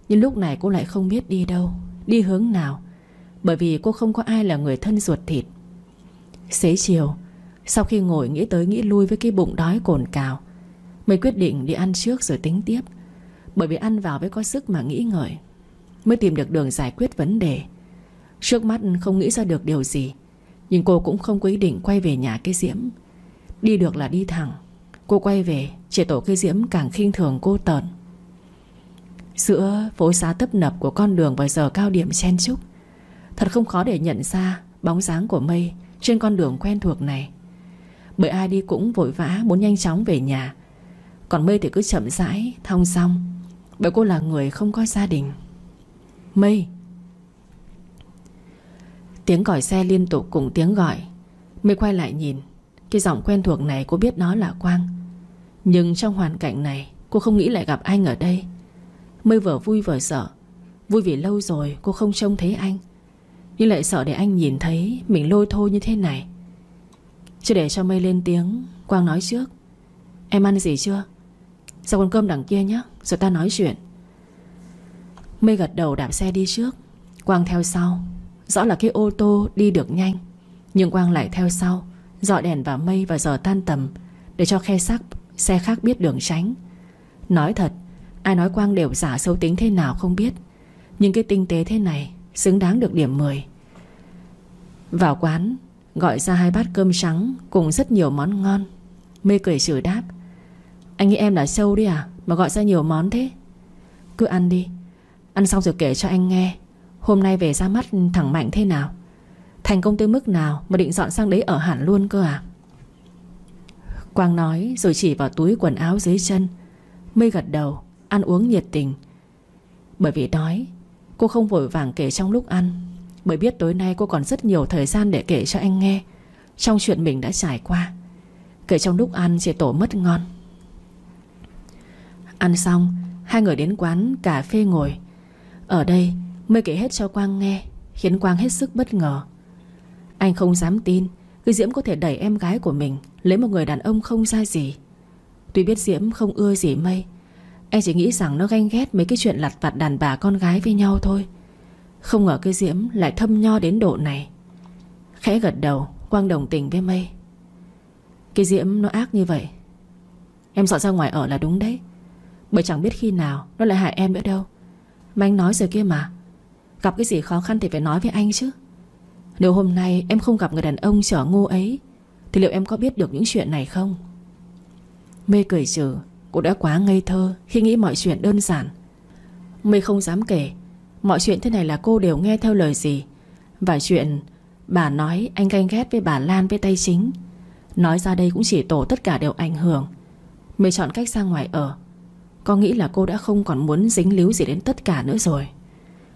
Nhưng lúc này cô lại không biết đi đâu, Đi hướng nào, Bởi vì cô không có ai là người thân ruột thịt. Xế chiều, Sau khi ngồi nghĩ tới nghĩ lui với cái bụng đói cồn cào, Mới quyết định đi ăn trước rồi tính tiếp, Bởi vì ăn vào mới có sức mà nghĩ ngợi, Mới tìm được đường giải quyết vấn đề. Trước mắt không nghĩ ra được điều gì, Nhưng cô cũng không có ý định quay về nhà cái diễm. Đi được là đi thẳng, Cô quay về, Chỉ tổ cái diễm càng khinh thường cô tợn. Giữa phố xá tấp nập của con đường vào giờ cao điểm chen chúc, Thật không khó để nhận ra Bóng dáng của mây Trên con đường quen thuộc này. Bởi ai đi cũng vội vã muốn nhanh chóng về nhà, Còn mây thì cứ chậm rãi Thong song Bởi cô là người không có gia đình. Mây. Tiếng còi xe liên tục cùng tiếng gọi. Mây quay lại nhìn, Cái giọng quen thuộc này cô biết đó là Quang. Nhưng trong hoàn cảnh này, Cô không nghĩ lại gặp anh ở đây. Mây vừa vui vừa sợ. Vui vì lâu rồi cô không trông thấy anh. Nhưng lại sợ để anh nhìn thấy Mình lôi thôi như thế này. Chưa để cho Mây lên tiếng, Quang nói trước. Em ăn gì chưa? Sao con cơm đằng kia nhé Rồi ta nói chuyện. Mây gật đầu đạp xe đi trước. Quang theo sau. Rõ là cái ô tô đi được nhanh, Nhưng Quang lại theo sau. Dọi đèn vào mây và giờ tan tầm, Để cho khe sắc xe khác biết đường tránh. Nói thật Ai nói Quang đều giả sâu tính thế nào không biết. Nhưng cái tinh tế thế này Xứng đáng được điểm 10 Vào quán, Gọi ra hai bát cơm trắng Cùng rất nhiều món ngon. Mê cười chửi đáp, Anh nghĩ em là sâu đi à Mà gọi ra nhiều món thế? Cứ ăn đi, Ăn xong rồi kể cho anh nghe, Hôm nay về ra mắt thẳng Mạnh thế nào? Thành công tới mức nào Mà định dọn sang đấy ở hẳn luôn cơ à? Quang nói rồi chỉ vào túi quần áo dưới chân Mây gật đầu. Ăn uống nhiệt tình. Bởi vì đói Cô không vội vàng kể trong lúc ăn. Bởi biết tối nay cô còn rất nhiều thời gian để kể cho anh nghe. Trong chuyện mình đã trải qua, Kể trong lúc ăn chỉ tổ mất ngon. Ăn xong, Hai người đến quán cà phê ngồi. Ở đây Mây kể hết cho Quang nghe, Khiến Quang hết sức bất ngờ. Anh không dám tin, Cứ Diễm có thể đẩy em gái của mình, Lấy một người đàn ông không ra gì. Tuy biết Diễm không ưa gì Mây Em chỉ nghĩ rằng nó ganh ghét mấy cái chuyện lặt vặt đàn bà con gái với nhau thôi. Không ngờ cái Diễm lại thâm nho đến độ này. Khẽ gật đầu, Quang đồng tình với Mây. Cái Diễm nó ác như vậy. Em dọn ra ngoài ở là đúng đấy. Bởi chẳng biết khi nào Nó lại hại em nữa đâu. Mà anh nói rồi kia mà. Gặp cái gì khó khăn thì phải nói với anh chứ. Nếu hôm nay em không gặp người đàn ông chở ngu ấy, Thì liệu em có biết được những chuyện này không? Mê cười trừ. Cô đã quá ngây thơ khi nghĩ mọi chuyện đơn giản. Mây không dám kể, Mọi chuyện thế này là cô đều nghe theo lời gì Và chuyện Bà nói anh ganh ghét với bà Lan với tay chính. Nói ra đây cũng chỉ tổ tất cả đều ảnh hưởng. Mây chọn cách ra ngoài ở. Có nghĩ là cô đã không còn muốn dính líu gì đến tất cả nữa rồi.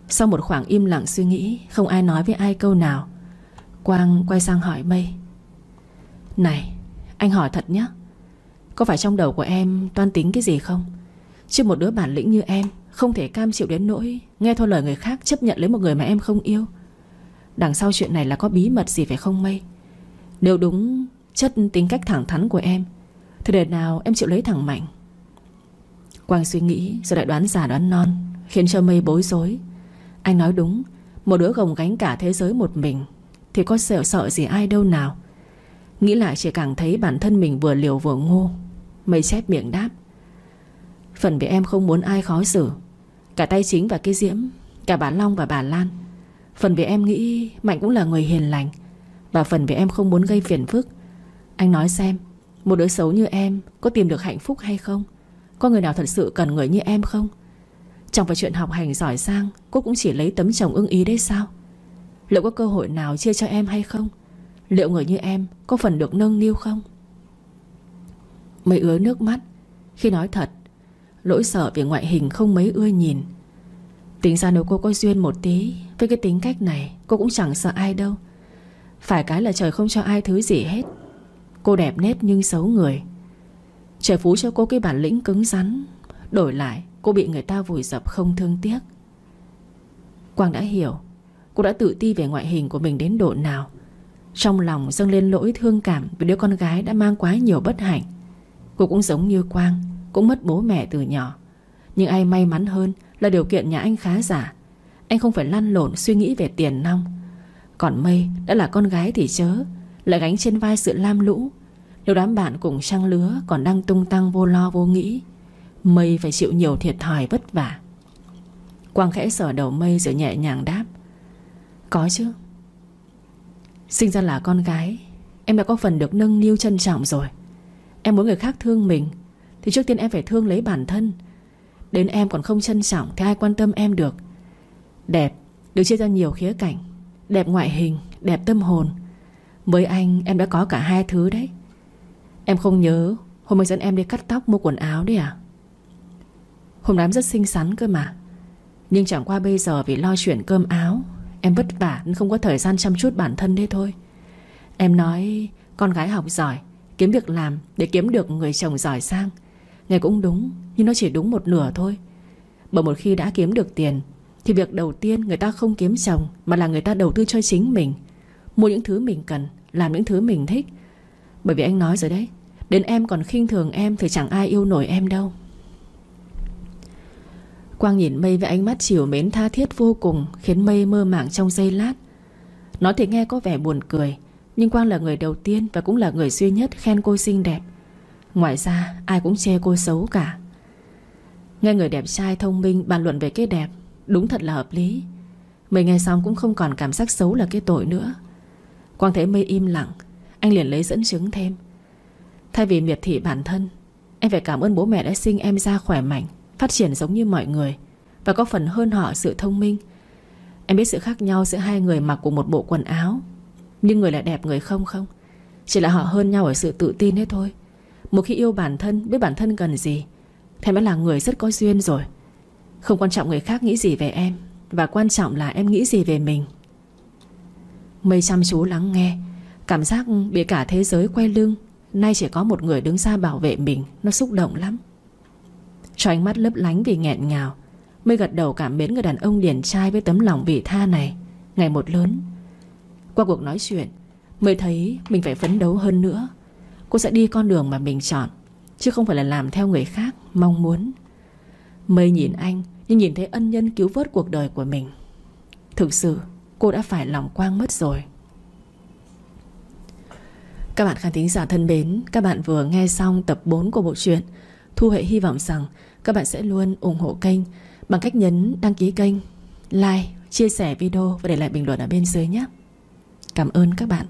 Sau một khoảng im lặng suy nghĩ, Không ai nói với ai câu nào. Quang quay sang hỏi Mây. Này, Anh hỏi thật nhé có phải trong đầu của em toan tính cái gì không? Chứ một đứa bản lĩnh như em, Không thể cam chịu đến nỗi Nghe theo lời người khác chấp nhận lấy một người mà em không yêu. Đằng sau chuyện này là có bí mật gì phải không mây? Nếu đúng, chất tính cách thẳng thắn của em, Thì đời nào em chịu lấy thẳng Mạnh? Quang suy nghĩ Rồi lại đoán giả đoán non, Khiến cho mây bối rối. Anh nói đúng, Một đứa gồng gánh cả thế giới một mình, Thì có sợ sợ gì ai đâu nào. Nghĩ lại chỉ càng thấy bản thân mình vừa liều vừa ngu Mây chép miệng đáp. Phần vì em không muốn ai khó xử. Cả tay chính và cái diễm, Cả bà Long và bà Lan. Phần vì em nghĩ Mạnh cũng là người hiền lành. Và phần vì em không muốn gây phiền phức. Anh nói xem, Một đứa xấu như em Có tìm được hạnh phúc hay không? Có người nào thật sự cần người như em không? Trong phải chuyện học hành giỏi sang Cô cũng chỉ lấy tấm chồng ưng ý đấy sao? Liệu có cơ hội nào chia cho em hay không? Liệu người như em Có phần được nâng niu không? Mới ứa nước mắt. Khi nói thật, Lỗi sợ vì ngoại hình không mấy ưa nhìn. Tính ra nếu cô có duyên một tí Với cái tính cách này, Cô cũng chẳng sợ ai đâu. Phải cái là trời không cho ai thứ gì hết. Cô đẹp nét nhưng xấu người. Trời phú cho cô cái bản lĩnh cứng rắn. Đổi lại, cô bị người ta vùi dập không thương tiếc. Quang đã hiểu, Cô đã tự ti về ngoại hình của mình đến độ nào. Trong lòng dâng lên lỗi thương cảm Vì đứa con gái đã mang quá nhiều bất hạnh. Cô cũng giống như Quang, Cũng mất bố mẹ từ nhỏ. Nhưng ai may mắn hơn là điều kiện nhà anh khá giả. Anh không phải lăn lộn suy nghĩ về tiền nong. Còn Mây đã là con gái thì chớ, Lại gánh trên vai sự lam lũ. Nếu đám bạn cùng trang lứa Còn đang tung tăng vô lo vô nghĩ, Mây phải chịu nhiều thiệt thòi vất vả. Quang khẽ sở đầu Mây rồi nhẹ nhàng đáp, Có chứ. Sinh ra là con gái, Em đã có phần được nâng niu trân trọng rồi. Em muốn người khác thương mình Thì trước tiên em phải thương lấy bản thân. Đến em còn không trân trọng Thì ai quan tâm em được? Đẹp được chia ra nhiều khía cạnh Đẹp ngoại hình, đẹp tâm hồn. Với anh em đã có cả hai thứ đấy. Em không nhớ Hôm anh dẫn em đi cắt tóc mua quần áo đấy à? Hôm đó em rất xinh xắn cơ mà. Nhưng chẳng qua bây giờ vì lo chuyện cơm áo Em vất vả nên không có thời gian chăm chút bản thân đấy thôi. Em nói con gái học giỏi Kiếm việc làm để kiếm được người chồng giỏi sang Nghe cũng đúng, Nhưng nó chỉ đúng một nửa thôi. Bởi một khi đã kiếm được tiền, Thì việc đầu tiên người ta không kiếm chồng Mà là người ta đầu tư cho chính mình. Mua những thứ mình cần, Làm những thứ mình thích. Bởi vì anh nói rồi đấy, Đến em còn khinh thường em Thì chẳng ai yêu nổi em đâu. Quang nhìn Mây với ánh mắt chiều mến tha thiết vô cùng, Khiến Mây mơ màng trong giây lát. Nói thì nghe có vẻ buồn cười nhưng Quang là người đầu tiên Và cũng là người duy nhất khen cô xinh đẹp. Ngoài ra, ai cũng chê cô xấu cả. Nghe người đẹp trai thông minh bàn luận về cái đẹp, Đúng thật là hợp lý. Mấy nghe xong cũng không còn cảm giác xấu là cái tội nữa. Quang thấy Mây im lặng, Anh liền lấy dẫn chứng thêm. Thay vì miệt thị bản thân, Em phải cảm ơn bố mẹ đã sinh em ra khỏe mạnh, Phát triển giống như mọi người Và có phần hơn họ sự thông minh. Em biết sự khác nhau giữa hai người mặc cùng một bộ quần áo. Nhưng người lại đẹp, người không không. Chỉ là họ hơn nhau ở sự tự tin hết thôi. Một khi yêu bản thân, Biết bản thân cần gì Thì mới là người rất có duyên rồi. Không quan trọng người khác nghĩ gì về em, Và quan trọng là em nghĩ gì về mình. Mây chăm chú lắng nghe, Cảm giác bị cả thế giới quay lưng. Nay chỉ có một người đứng ra bảo vệ mình, Nó xúc động lắm. Cho ánh mắt lấp lánh vì nghẹn ngào mây gật đầu cảm mến người đàn ông điển trai Với tấm lòng vị tha này. Ngày một lớn qua cuộc nói chuyện Mới thấy mình phải phấn đấu hơn nữa. Cô sẽ đi con đường mà mình chọn Chứ không phải là làm theo người khác Mong muốn. Mây nhìn anh Nhưng nhìn thấy ân nhân cứu vớt cuộc đời của mình. Thực sự cô đã phải lòng quang mất rồi. Các bạn khán thính giả thân mến Các bạn vừa nghe xong tập 4 của bộ truyện Thu Hệ hy vọng rằng Các bạn sẽ luôn ủng hộ kênh Bằng cách nhấn đăng ký kênh Like, chia sẻ video Và để lại bình luận ở bên dưới nhé. Cảm ơn các bạn.